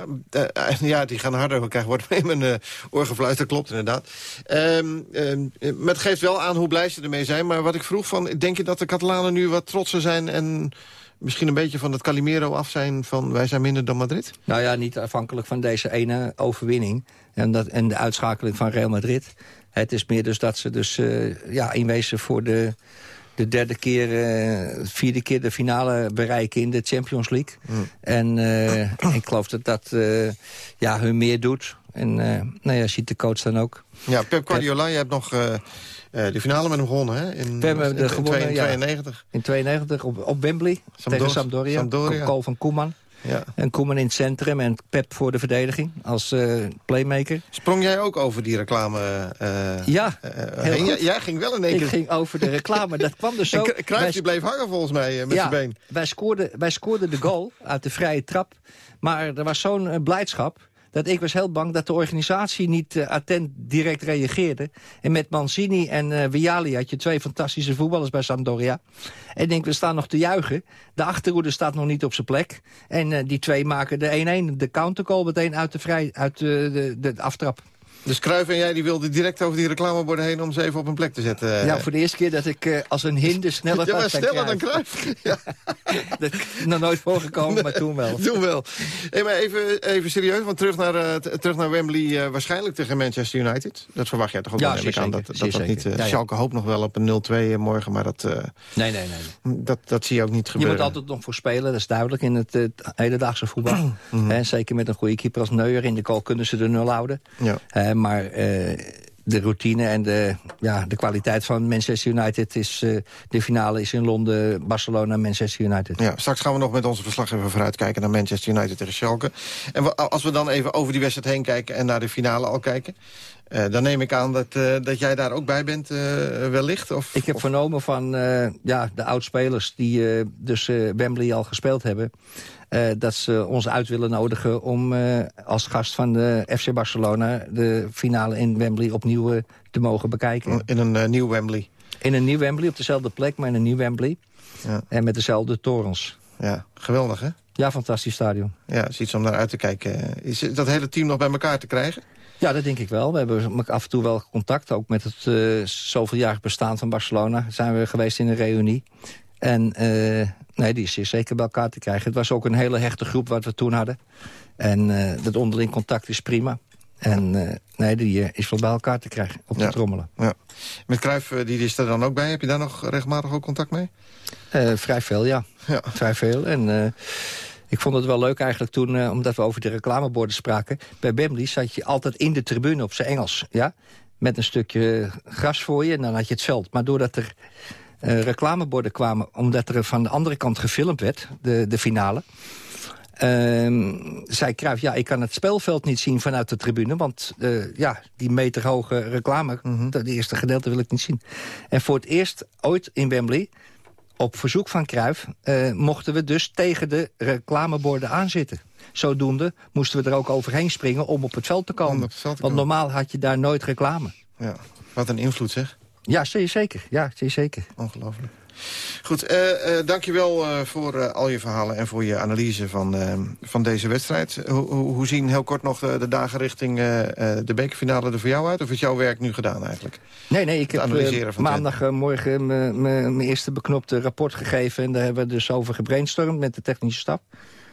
ja, die gaan harder krijgen. Wordt <laughs> in mijn oor gefluisterd, klopt inderdaad. Um, het geeft wel aan hoe blij ze ermee zijn. Maar wat ik vroeg van, denk je dat de Catalanen nu wat trotser zijn... en misschien een beetje van het Calimero af zijn van wij zijn minder dan Madrid? Nou ja, niet afhankelijk van deze ene overwinning en, dat, en de uitschakeling van Real Madrid. Het is meer dus dat ze dus uh, ja, in wezen voor de, de derde keer, uh, vierde keer de finale bereiken in de Champions League. Mm. En uh, <coughs> ik geloof dat dat ja, hun meer doet. En nou ja, ziet de coach dan ook. Ja, Pep Guardiola, je hebt nog uh, de finale met hem gewonnen, hè? In, gewonnen, in 92. in 92 op, op Wembley Sampdoria, tegen Sampdoria. Sampdoria. Goal van Koeman. Ja. En Koeman in het centrum en Pep voor de verdediging als uh, playmaker. Sprong jij ook over die reclame uh, Ja? Jij, jij ging wel in één keer... Ik ging over de reclame, dat kwam dus <laughs> zo... Kruijf, bleef hangen volgens mij met ja, zijn been. Wij scoorden, wij scoorden de goal uit de vrije trap. Maar er was zo'n blijdschap dat ik was heel bang dat de organisatie niet uh, attent direct reageerde. En met Mancini en uh, Viali had je twee fantastische voetballers bij Sampdoria. En ik denk, we staan nog te juichen. De achterhoede staat nog niet op zijn plek. En uh, die twee maken de 1-1, de countercall meteen uit de, vrij, uit de, de, de aftrap. Dus Kruijf en jij die wilden direct over die reclameborden heen... om ze even op een plek te zetten. Ja, voor de eerste keer dat ik uh, als een hinde <laughs> sneller ja, maar sneller dan Kruijf. <laughs> Ja. <laughs> dat is nog nooit voorgekomen, maar toen wel. toen wel. Hey, maar even, even serieus, want terug naar, uh, terug naar Wembley... Uh, waarschijnlijk tegen Manchester United. Dat verwacht jij toch ook ja, wel, aan. Dat, dat, dat niet, ja, Schalke hoopt nog wel op een 0-2 morgen, maar dat... nee, nee, nee. Dat, dat zie je ook niet gebeuren. Je moet altijd nog voor spelen, dat is duidelijk in het, hedendaagse voetbal. <clears throat> mm -hmm. zeker met een goede keeper als Neuer in de goal kunnen ze de nul houden. Ja. Maar de routine en de ja, de kwaliteit van Manchester United is... Uh, de finale is in Londen, Barcelona, Manchester United. Ja, straks gaan we nog met onze verslaggever vooruitkijken... naar Manchester United tegen Schalke. En we, als we dan even over die wedstrijd heen kijken... en naar de finale al kijken... Uh, dan neem ik aan dat, uh, dat jij daar ook bij bent, wellicht? Of, ik heb of... vernomen van ja, de oudspelers die dus Wembley al gespeeld hebben... dat ze ons uit willen nodigen om als gast van de FC Barcelona... de finale in Wembley opnieuw te mogen bekijken. In een nieuw Wembley? In een nieuw Wembley, op dezelfde plek, maar in een nieuw Wembley. Ja. En met dezelfde torens. Ja, geweldig hè? Ja, fantastisch stadion. Ja, is iets om naar uit te kijken. Is dat hele team nog bij elkaar te krijgen? Ja, dat denk ik wel. We hebben af en toe wel contact. Ook met het uh, zoveeljarig bestaan van Barcelona zijn we geweest in een reunie. En uh, nee, die is zeker bij elkaar te krijgen. Het was ook een hele hechte groep wat we toen hadden. En uh, dat onderling contact is prima. En nee, die is wel bij elkaar te krijgen, op te trommelen. Ja. Met Cruijff, die is er dan ook bij. Heb je daar nog regelmatig ook contact mee? vrij veel, ja. ja. Vrij veel. En ik vond het wel leuk eigenlijk toen, uh, omdat we over de reclameborden spraken. Bij Bemley zat je altijd in de tribune op zijn Engels. Ja? Met een stukje gras voor je en dan had je het veld. Maar doordat er uh, reclameborden kwamen, omdat er van de andere kant gefilmd werd, de, de finale... Uh, zei Cruijff, ja, ik kan het speelveld niet zien vanuit de tribune... want uh, ja, die meterhoge reclame, mm -hmm. de eerste gedeelte wil ik niet zien. En voor het eerst ooit in Wembley op verzoek van Cruijff uh, mochten we dus tegen de reclameborden aanzitten. Zodoende moesten we er ook overheen springen om op het veld te komen. Veld te Want komen. normaal had je daar nooit reclame. Ja, wat een invloed zeg. Ja, zeker. Ja, zeker. Ongelooflijk. Goed, uh, uh, dankjewel uh, voor al je verhalen en voor je analyse van, van deze wedstrijd. Ho hoe zien heel kort nog de, de dagen richting de bekerfinale er voor jou uit? Of is jouw werk nu gedaan eigenlijk? Nee, nee, ik heb maandagmorgen mijn eerste beknopte rapport gegeven... en daar hebben we dus over gebrainstormd met de technische staf.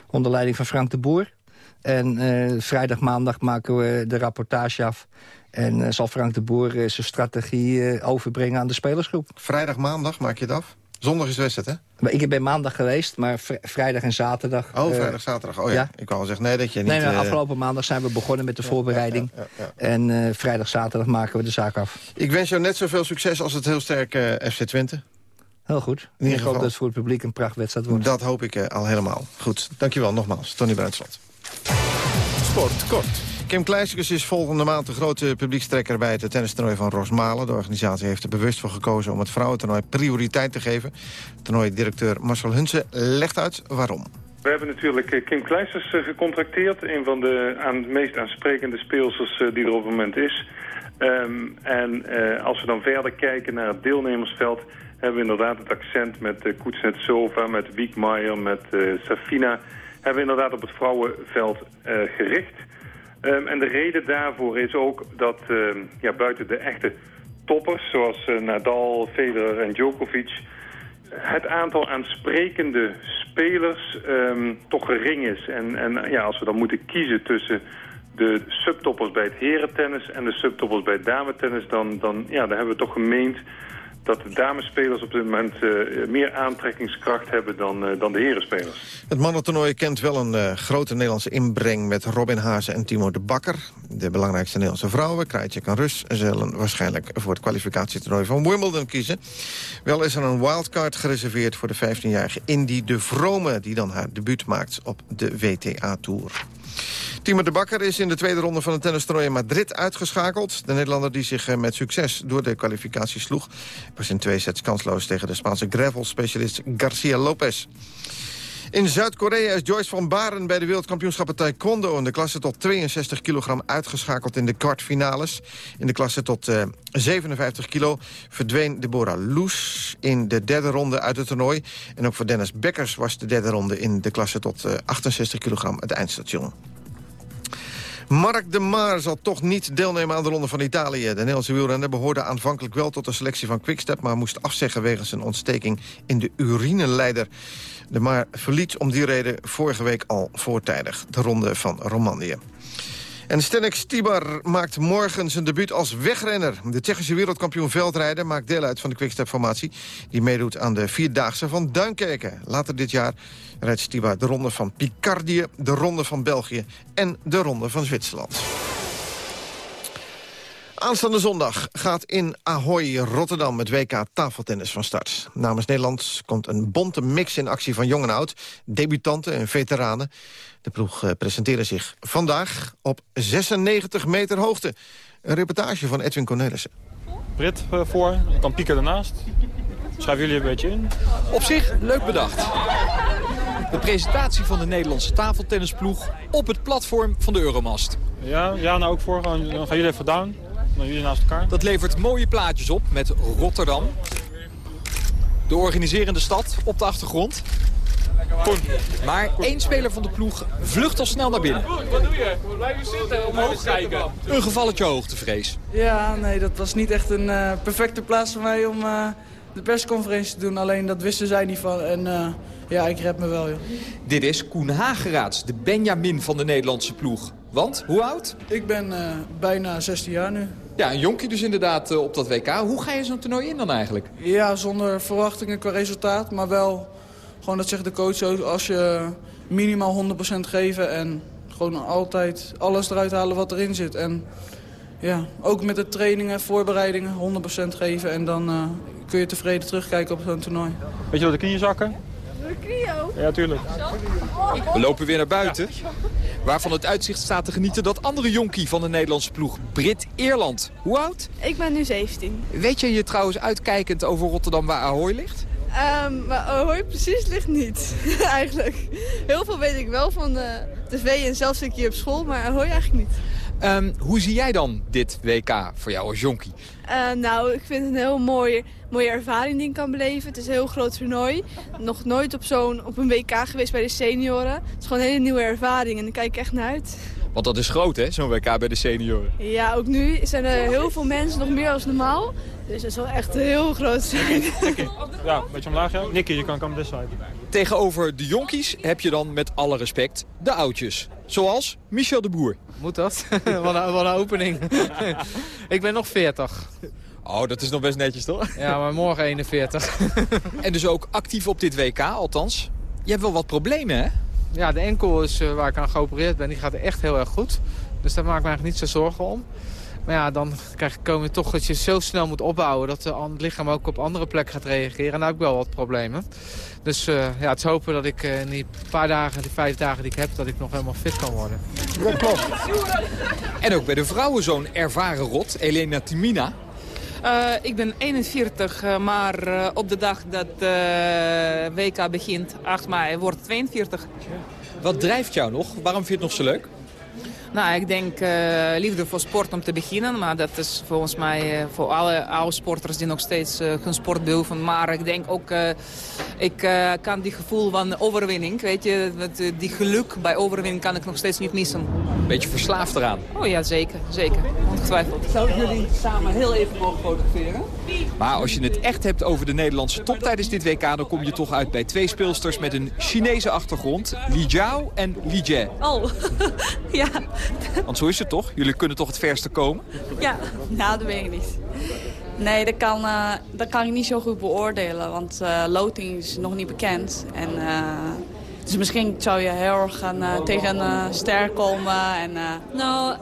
Onder leiding van Frank de Boer. En vrijdag, maandag maken we de rapportage af... En uh, zal Frank de Boer uh, zijn strategie overbrengen aan de spelersgroep. Vrijdag, maandag maak je het af? Zondag is wedstrijd, hè? Maar ik ben maandag geweest, maar vrijdag en zaterdag... Oh, vrijdag, zaterdag. Oh ja. ja. Ik wou al zeggen, nee, dat je niet... Nee, nee afgelopen maandag zijn we begonnen met de voorbereiding. Ja, en vrijdag, zaterdag maken we de zaak af. Ik wens jou net zoveel succes als het heel sterk FC Twente. Heel goed. In ieder geval dat het voor het publiek een prachtwedstrijd wordt. Dat hoop ik al helemaal. Goed, dankjewel nogmaals. Tony Bruinslot. Sport kort. Kim Kleijsjes is volgende maand de grote publiekstrekker bij het tennistoernooi van Rosmalen. De organisatie heeft er bewust voor gekozen om het vrouwentoernooi prioriteit te geven. Toernooidirecteur Marcel Hunsen legt uit waarom. We hebben natuurlijk Kim Kleisters gecontracteerd. Een van de aan, meest aansprekende speelsters die er op het moment is. Um, en uh, als we dan verder kijken naar het deelnemersveld... hebben we inderdaad het accent met uh, Kuznetsova, met Wiekmaier, met uh, Safina... hebben we inderdaad op het vrouwenveld gericht... Um, en de reden daarvoor is ook dat uh, ja, buiten de echte toppers... zoals uh, Nadal, Federer en Djokovic... het aantal aansprekende spelers um, toch gering is. En, en ja, als we dan moeten kiezen tussen de subtoppers bij het herentennis... en de subtoppers bij het dametennis... dan, dan, ja, dan hebben we toch gemeend dat de damespelers op dit moment uh, meer aantrekkingskracht hebben dan, uh, dan de herenspelers. Het mannentoernooi kent wel een uh, grote Nederlandse inbreng met Robin Haase en Timo de Bakker. De belangrijkste Nederlandse vrouwen, Krajcek en Rus, zullen waarschijnlijk voor het kwalificatietoernooi van Wimbledon kiezen. Wel is er een wildcard gereserveerd voor de 15-jarige Indy de Vrome, die dan haar debuut maakt op de WTA-tour. Timo de Bakker is in de tweede ronde van het tennistoernooi in Madrid uitgeschakeld. De Nederlander die zich met succes door de kwalificatie sloeg... was in twee sets kansloos tegen de Spaanse gravel-specialist Garcia Lopez. In Zuid-Korea is Joyce van Baren bij de wereldkampioenschappen taekwondo... in de klasse tot 62 kilogram uitgeschakeld in de kwartfinales. In de klasse tot uh, 57 kilo verdween Deborah Loes in de derde ronde uit het toernooi. En ook voor Dennis Bekkers was de derde ronde in de klasse tot uh, 68 kilogram het eindstation. Mark de Maar zal toch niet deelnemen aan de Ronde van Italië. De Nederlandse wielrenner behoorde aanvankelijk wel tot de selectie van Quickstep... maar moest afzeggen wegens een ontsteking in de urineleider. De Maar verliet om die reden vorige week al voortijdig de Ronde van Romandie. En Stenek Stibar maakt morgen zijn debuut als wegrenner. De Tsjechische wereldkampioen veldrijden maakt deel uit van de Quickstep-formatie... die meedoet aan de Vierdaagse van Duinkerken. Later dit jaar rijdt Stibar de ronde van Picardie, de ronde van België... en de ronde van Zwitserland. Aanstaande zondag gaat in Ahoy, Rotterdam... het WK tafeltennis van start. Namens Nederland komt een bonte mix in actie van jong en oud... debutanten en veteranen. De ploeg eh, presenteerde zich vandaag op 96 meter hoogte. Een reportage van Edwin Cornelissen. Brit eh, voor, dan Pieker ernaast. Schrijven jullie een beetje in. Op zich leuk bedacht. De presentatie van de Nederlandse tafeltennisploeg op het platform van de Euromast. Ja, ja nou ook voor. Dan gaan jullie even down. Dan jullie naast elkaar. Dat levert mooie plaatjes op met Rotterdam. De organiserende stad op de achtergrond. Maar één speler van de ploeg vlucht al snel naar binnen. Wat doe je? Blijf je zitten, omhoog kijken. Een gevalletje hoogtevrees. Ja, nee, dat was niet echt een uh, perfecte plaats voor mij om uh, de persconferentie te doen. Alleen dat wisten zij niet van. En uh, ja, ik red me wel, joh. Dit is Koen Hageraats, de Benjamin van de Nederlandse ploeg. Want, hoe oud? Ik ben bijna 16 jaar nu. Ja, een jonkie dus inderdaad op dat WK. Hoe ga je zo'n toernooi in dan eigenlijk? Ja, zonder verwachtingen qua resultaat, maar wel gewoon dat zegt de coach ook, als je minimaal 100% geven en gewoon altijd alles eruit halen wat erin zit. En ja, ook met de trainingen, voorbereidingen 100% geven en dan uh, kun je tevreden terugkijken op zo'n toernooi. Weet je wat de knieën zakken? Ook? Ja, tuurlijk. We lopen weer naar buiten. Waarvan het uitzicht staat te genieten dat andere jonkie van de Nederlandse ploeg, Brit Eerland. Hoe oud? Ik ben nu 17. Weet je je trouwens uitkijkend over Rotterdam waar Ahoy ligt? Um, maar Ahoy precies ligt niet, <laughs> eigenlijk. Heel veel weet ik wel van de tv en zelfs een keer op school, maar Ahoy eigenlijk niet. Um, hoe zie jij dan dit WK voor jou als jonkie? Uh, nou, ik vind het een heel mooie, mooie ervaring die ik kan beleven. Het is een heel groot toernooi. Nog nooit op, zo'n op een WK geweest bij de senioren. Het is gewoon een hele nieuwe ervaring en daar kijk ik echt naar uit. Want dat is groot, hè, zo'n WK bij de senioren. Ja, ook nu zijn er heel veel mensen, nog meer dan normaal. Dus het zal echt heel groot zijn. Ja, een beetje omlaag, ja. Nicky, je kan komen this side. Tegenover de jonkies heb je dan met alle respect de oudjes. Zoals Michel de Boer. Moet dat? <laughs> wat, een, wat een opening. <laughs> ik ben nog 40. Oh, dat is nog best netjes, toch? Ja, maar morgen 41. <laughs> en dus ook actief op dit WK, althans. Je hebt wel wat problemen, hè? Ja, de enkel is uh, waar ik aan geopereerd ben, die gaat echt heel erg goed. Dus daar maak ik me eigenlijk niet zo zorgen om. Maar ja, dan krijg, kom je toch dat je zo snel moet opbouwen... dat het lichaam ook op andere plekken gaat reageren. En daar heb ik wel wat problemen. Dus uh, ja, het is hopen dat ik uh, in die paar dagen, die vijf dagen die ik heb... dat ik nog helemaal fit kan worden. Ja, klopt. En ook bij de vrouwen zo'n ervaren rot, Elena Timina... Uh, ik ben 41, uh, maar uh, op de dag dat WK begint, 8 mei, wordt 42. Wat drijft jou nog? Waarom vind je het nog zo leuk? Nou, ik denk uh, liefde voor sport om te beginnen. Maar dat is volgens mij uh, voor alle oude sporters die nog steeds uh, hun sport beoefenen. Maar ik denk ook, ik kan die gevoel van overwinning, weet je, met, die geluk bij overwinning kan ik nog steeds niet missen. Beetje verslaafd eraan? Oh ja, zeker, zeker. Ongetwijfeld. Zou ik jullie samen heel even mogen fotograferen? Maar als je het echt hebt over de Nederlandse top tijdens dit WK... dan kom je toch uit bij twee speelsters met een Chinese achtergrond. Li Jiao en Li Jie. Oh, <laughs> ja. <laughs> Want zo is het toch? Jullie kunnen toch het verste komen? Ja, <laughs> nou, dat weet ik niet. Nee, dat kan, uh, dat kan ik niet zo goed beoordelen. Want uh, loting is nog niet bekend. En, uh, dus misschien zou je heel erg gaan, tegen een ster komen. En, Nou,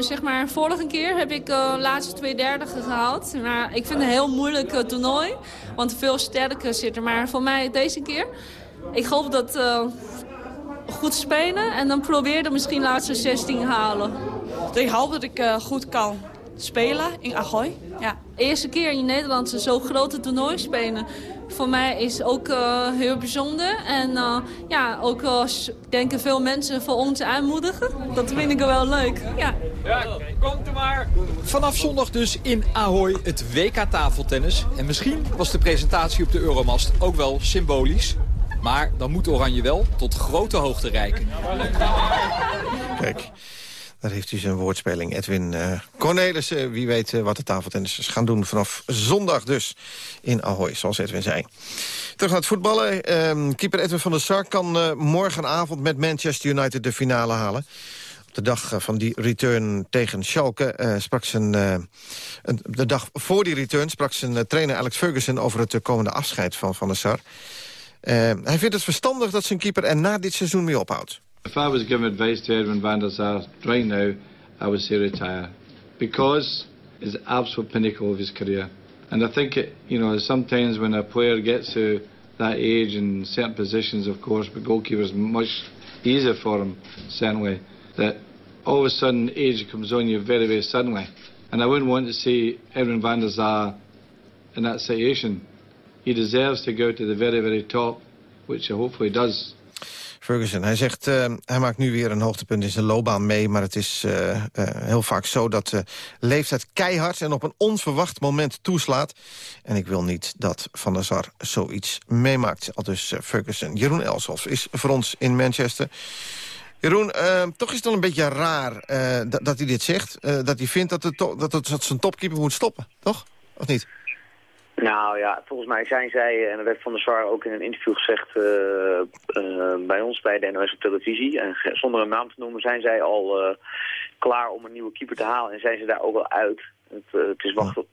zeg maar, vorige keer heb ik de laatste twee derde gehaald. Maar ik vind het een heel moeilijk toernooi. Want veel sterker zitten. Maar voor mij deze keer... Ik hoop dat goed spelen en dan probeer je misschien laatste 16 halen. Ik hoop dat ik uh, goed kan spelen in Ahoy. Ja. Eerste keer in Nederland zo'n grote toernooi spelen. Voor mij is ook uh, heel bijzonder. En uh, ja, ook uh, denken veel mensen voor ons aanmoedigen. Dat vind ik wel leuk. Ja, ja komt er maar. Vanaf zondag dus in Ahoy het WK tafeltennis. En misschien was de presentatie op de Euromast ook wel symbolisch. Maar dan moet Oranje wel tot grote hoogte reiken. Kijk, daar heeft u zijn woordspeling. Edwin uh, Cornelissen, wie weet uh, wat de tafeltennissers gaan doen... vanaf zondag dus in Ahoy, zoals Edwin zei. Terug naar het voetballen. Uh, keeper Edwin van der Sar kan morgenavond met Manchester United de finale halen. Op de dag van die return tegen Schalke sprak zijn... de dag voor die return sprak zijn trainer Alex Ferguson... over het komende afscheid van Van der Sar... Uh, hij vindt het verstandig dat zijn keeper er na dit seizoen mee ophoudt. If I was given advice to Edwin van der Sar right now, I would say retire. Because is the absolute pinnacle of his career. And I think, it, you know, sometimes when a player gets to that age in certain positions, of course, but goalkeepers much easier for him, certainly, that all of a sudden age comes on you very, very suddenly. And I wouldn't want to see Edwin van der Sar in that situation. He deserves to go to the very, very top, which he hopefully does. Ferguson, hij zegt, uh, hij maakt nu weer een hoogtepunt in zijn loopbaan mee... maar het is uh, uh, heel vaak zo dat de leeftijd keihard en op een onverwacht moment toeslaat. En ik wil niet dat Van der Sar zoiets meemaakt. Al dus Ferguson. Jeroen Elshoff is voor ons in Manchester. Jeroen, toch is het dan een beetje raar dat, dat, hij dit zegt. dat hij vindt dat, het dat, het, dat zijn topkeeper moet stoppen, toch? Of niet? Nou ja, volgens mij zijn zij, en dat werd Van der Sar ook in een interview gezegd uh, uh, bij ons, bij de NOS op televisie, en zonder een naam te noemen, zijn zij al uh, klaar om een nieuwe keeper te halen en zijn ze daar ook al uit. Het, het is wachten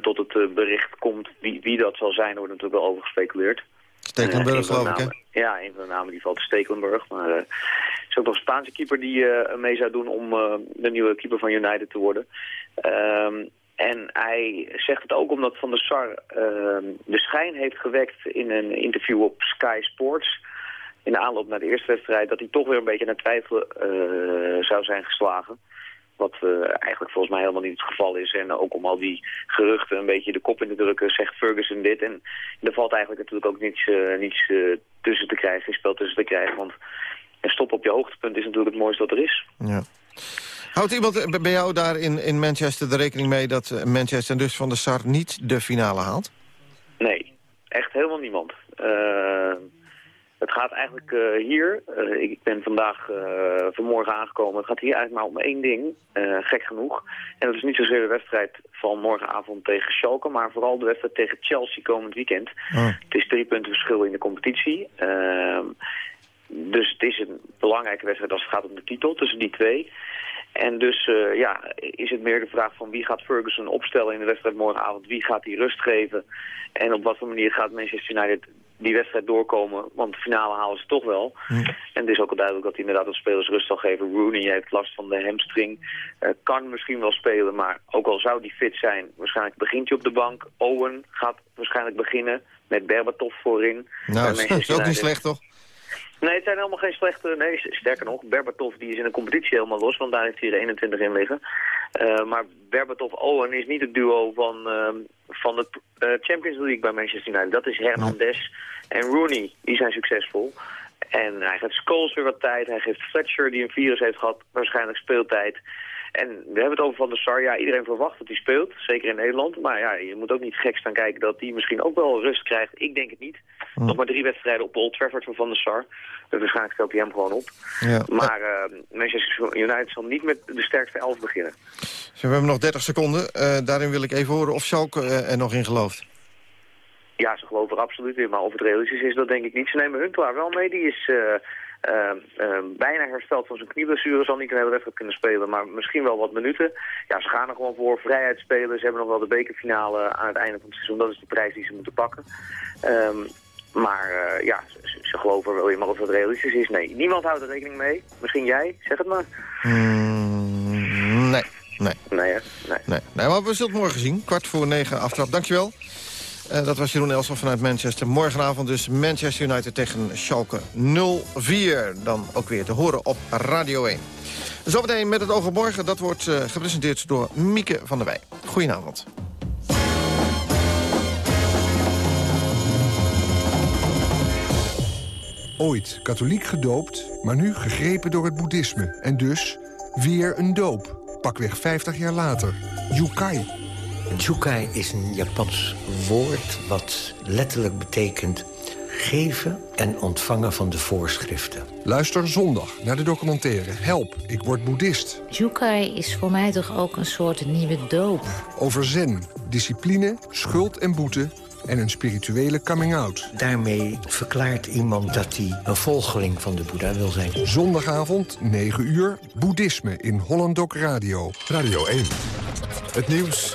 tot het bericht komt wie, wie dat zal zijn, er wordt natuurlijk wel over gespeculeerd. Stekelenburg geloof ik, hè? Ja, een van de namen die valt Stekelenburg, maar er is ook nog een Spaanse keeper die mee zou doen om de nieuwe keeper van United te worden. Ehm, en hij zegt het ook omdat Van der Sar uh, de schijn heeft gewekt in een interview op Sky Sports. In de aanloop naar de eerste wedstrijd dat hij toch weer een beetje naar twijfelen uh, zou zijn geslagen. Wat uh, eigenlijk volgens mij helemaal niet het geval is. En ook om al die geruchten een beetje de kop in te drukken, zegt Ferguson dit. En er valt eigenlijk natuurlijk ook niets, uh, niets tussen te krijgen, geen spel tussen te krijgen. Want een stop op je hoogtepunt is natuurlijk het mooiste wat er is. Ja. Houdt iemand bij jou daar in, in Manchester de rekening mee... dat Manchester en dus Van der Sar niet de finale haalt? Nee, echt helemaal niemand. Uh, het gaat eigenlijk uh, hier, uh, ik ben vandaag vanmorgen aangekomen... het gaat hier eigenlijk maar om één ding, gek genoeg. En dat is niet zozeer de wedstrijd van morgenavond tegen Schalke... maar vooral de wedstrijd tegen Chelsea komend weekend. Oh. Het is drie punten verschil in de competitie... Ehm, dus het is een belangrijke wedstrijd als het gaat om de titel tussen die twee. En dus uh, ja, is het meer de vraag van wie gaat Ferguson opstellen in de wedstrijd morgenavond. Wie gaat die rust geven? En op wat voor manier gaat Manchester United die wedstrijd doorkomen? Want de finale halen ze toch wel. En het is ook al duidelijk dat hij inderdaad de spelers rust zal geven. Rooney heeft last van de hamstring. Uh, kan misschien wel spelen, maar ook al zou die fit zijn... waarschijnlijk begint hij op de bank. Owen gaat waarschijnlijk beginnen met Berbatov voorin. Nou, <laughs> dat is ook niet slecht, toch? Nee, het zijn helemaal geen slechte... Nee, sterker nog, Berbatov die is in de competitie helemaal los, want daar heeft hij er 21 in liggen. Uh, maar Berbatov-Owen is niet het duo van, uh, van de uh, Champions League bij Manchester United. Dat is Hernandez en Rooney, die zijn succesvol. En hij geeft Scholes weer wat tijd, hij geeft Fletcher, die een virus heeft gehad, waarschijnlijk speeltijd. En we hebben het over Van der Sar. Ja, iedereen verwacht dat hij speelt, zeker in Nederland. Maar ja, je moet ook niet gek staan kijken dat hij misschien ook wel rust krijgt. Ik denk het niet. Nog maar drie wedstrijden op Old Trafford van Van der Sar. Dus waarschijnlijk stelt hij hem gewoon op. Ja. Maar uh, Manchester United zal niet met de sterkste elf beginnen. we hebben nog 30 seconden. Uh, daarin wil ik even horen of Schalke uh, er nog in gelooft. Ja, ze geloven er absoluut in. Maar of het realistisch is, dat denk ik niet. Ze nemen Huntelaar wel mee. Die is bijna hersteld van zijn knieblessure. Zal niet een hele wedstrijd kunnen spelen, maar misschien wel wat minuten. Ja, ze gaan er gewoon voor vrijheid spelen. Ze hebben nog wel de bekerfinale aan het einde van het seizoen. Dat is de prijs die ze moeten pakken. Um, maar uh, ja, ze, ze, geloven wel in, maar of het realistisch is, nee. Niemand houdt er rekening mee. Misschien jij, zeg het maar. Mm, nee. Nee. Nee, hè? Nee. nee. nee. maar we zullen het morgen zien. Kwart voor negen aftrap. Dankjewel. Uh, dat was Jeroen Elsof vanuit Manchester. Morgenavond dus Manchester United tegen Schalke 04. Dan ook weer te horen op Radio 1. Zometeen met het oog op morgen. Dat wordt uh, gepresenteerd door Mieke van der Wij. Goedenavond. Ooit katholiek gedoopt, maar nu gegrepen door het boeddhisme. En dus weer een doop. Pakweg 50 jaar later. Yukai. Jukai is een Japans woord wat letterlijk betekent geven en ontvangen van de voorschriften. Luister zondag naar de documentaire Help, ik word boeddhist. Jukai is voor mij toch ook een soort nieuwe doop. Over zen, discipline, schuld en boete en een spirituele coming-out. Daarmee verklaart iemand dat hij een volgeling van de Boeddha wil zijn. Zondagavond, 9 uur, boeddhisme in Hollandok Radio. Radio 1. Het nieuws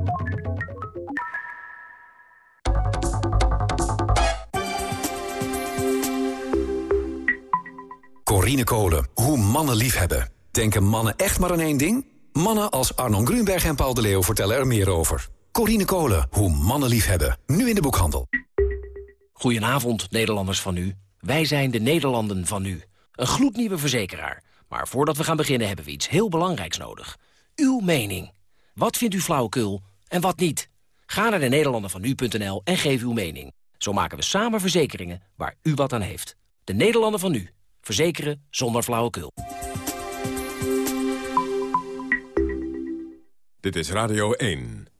Corine Kolen, hoe mannen liefhebben. Denken mannen echt maar aan één ding? Mannen als Arnon Grunberg en Paul de Leeuw vertellen er meer over. Corine Kolen, hoe mannen liefhebben. Nu in de boekhandel. Goedenavond, Nederlanders van nu. Wij zijn de Nederlanden van nu. Een gloednieuwe verzekeraar. Maar voordat we gaan beginnen hebben we iets heel belangrijks nodig. Uw mening. Wat vindt u flauwekul en wat niet? Ga naar de en geef uw mening. Zo maken we samen verzekeringen waar u wat aan heeft. De Nederlanden van nu. Verzekeren zonder flauwekul. Dit is Radio 1.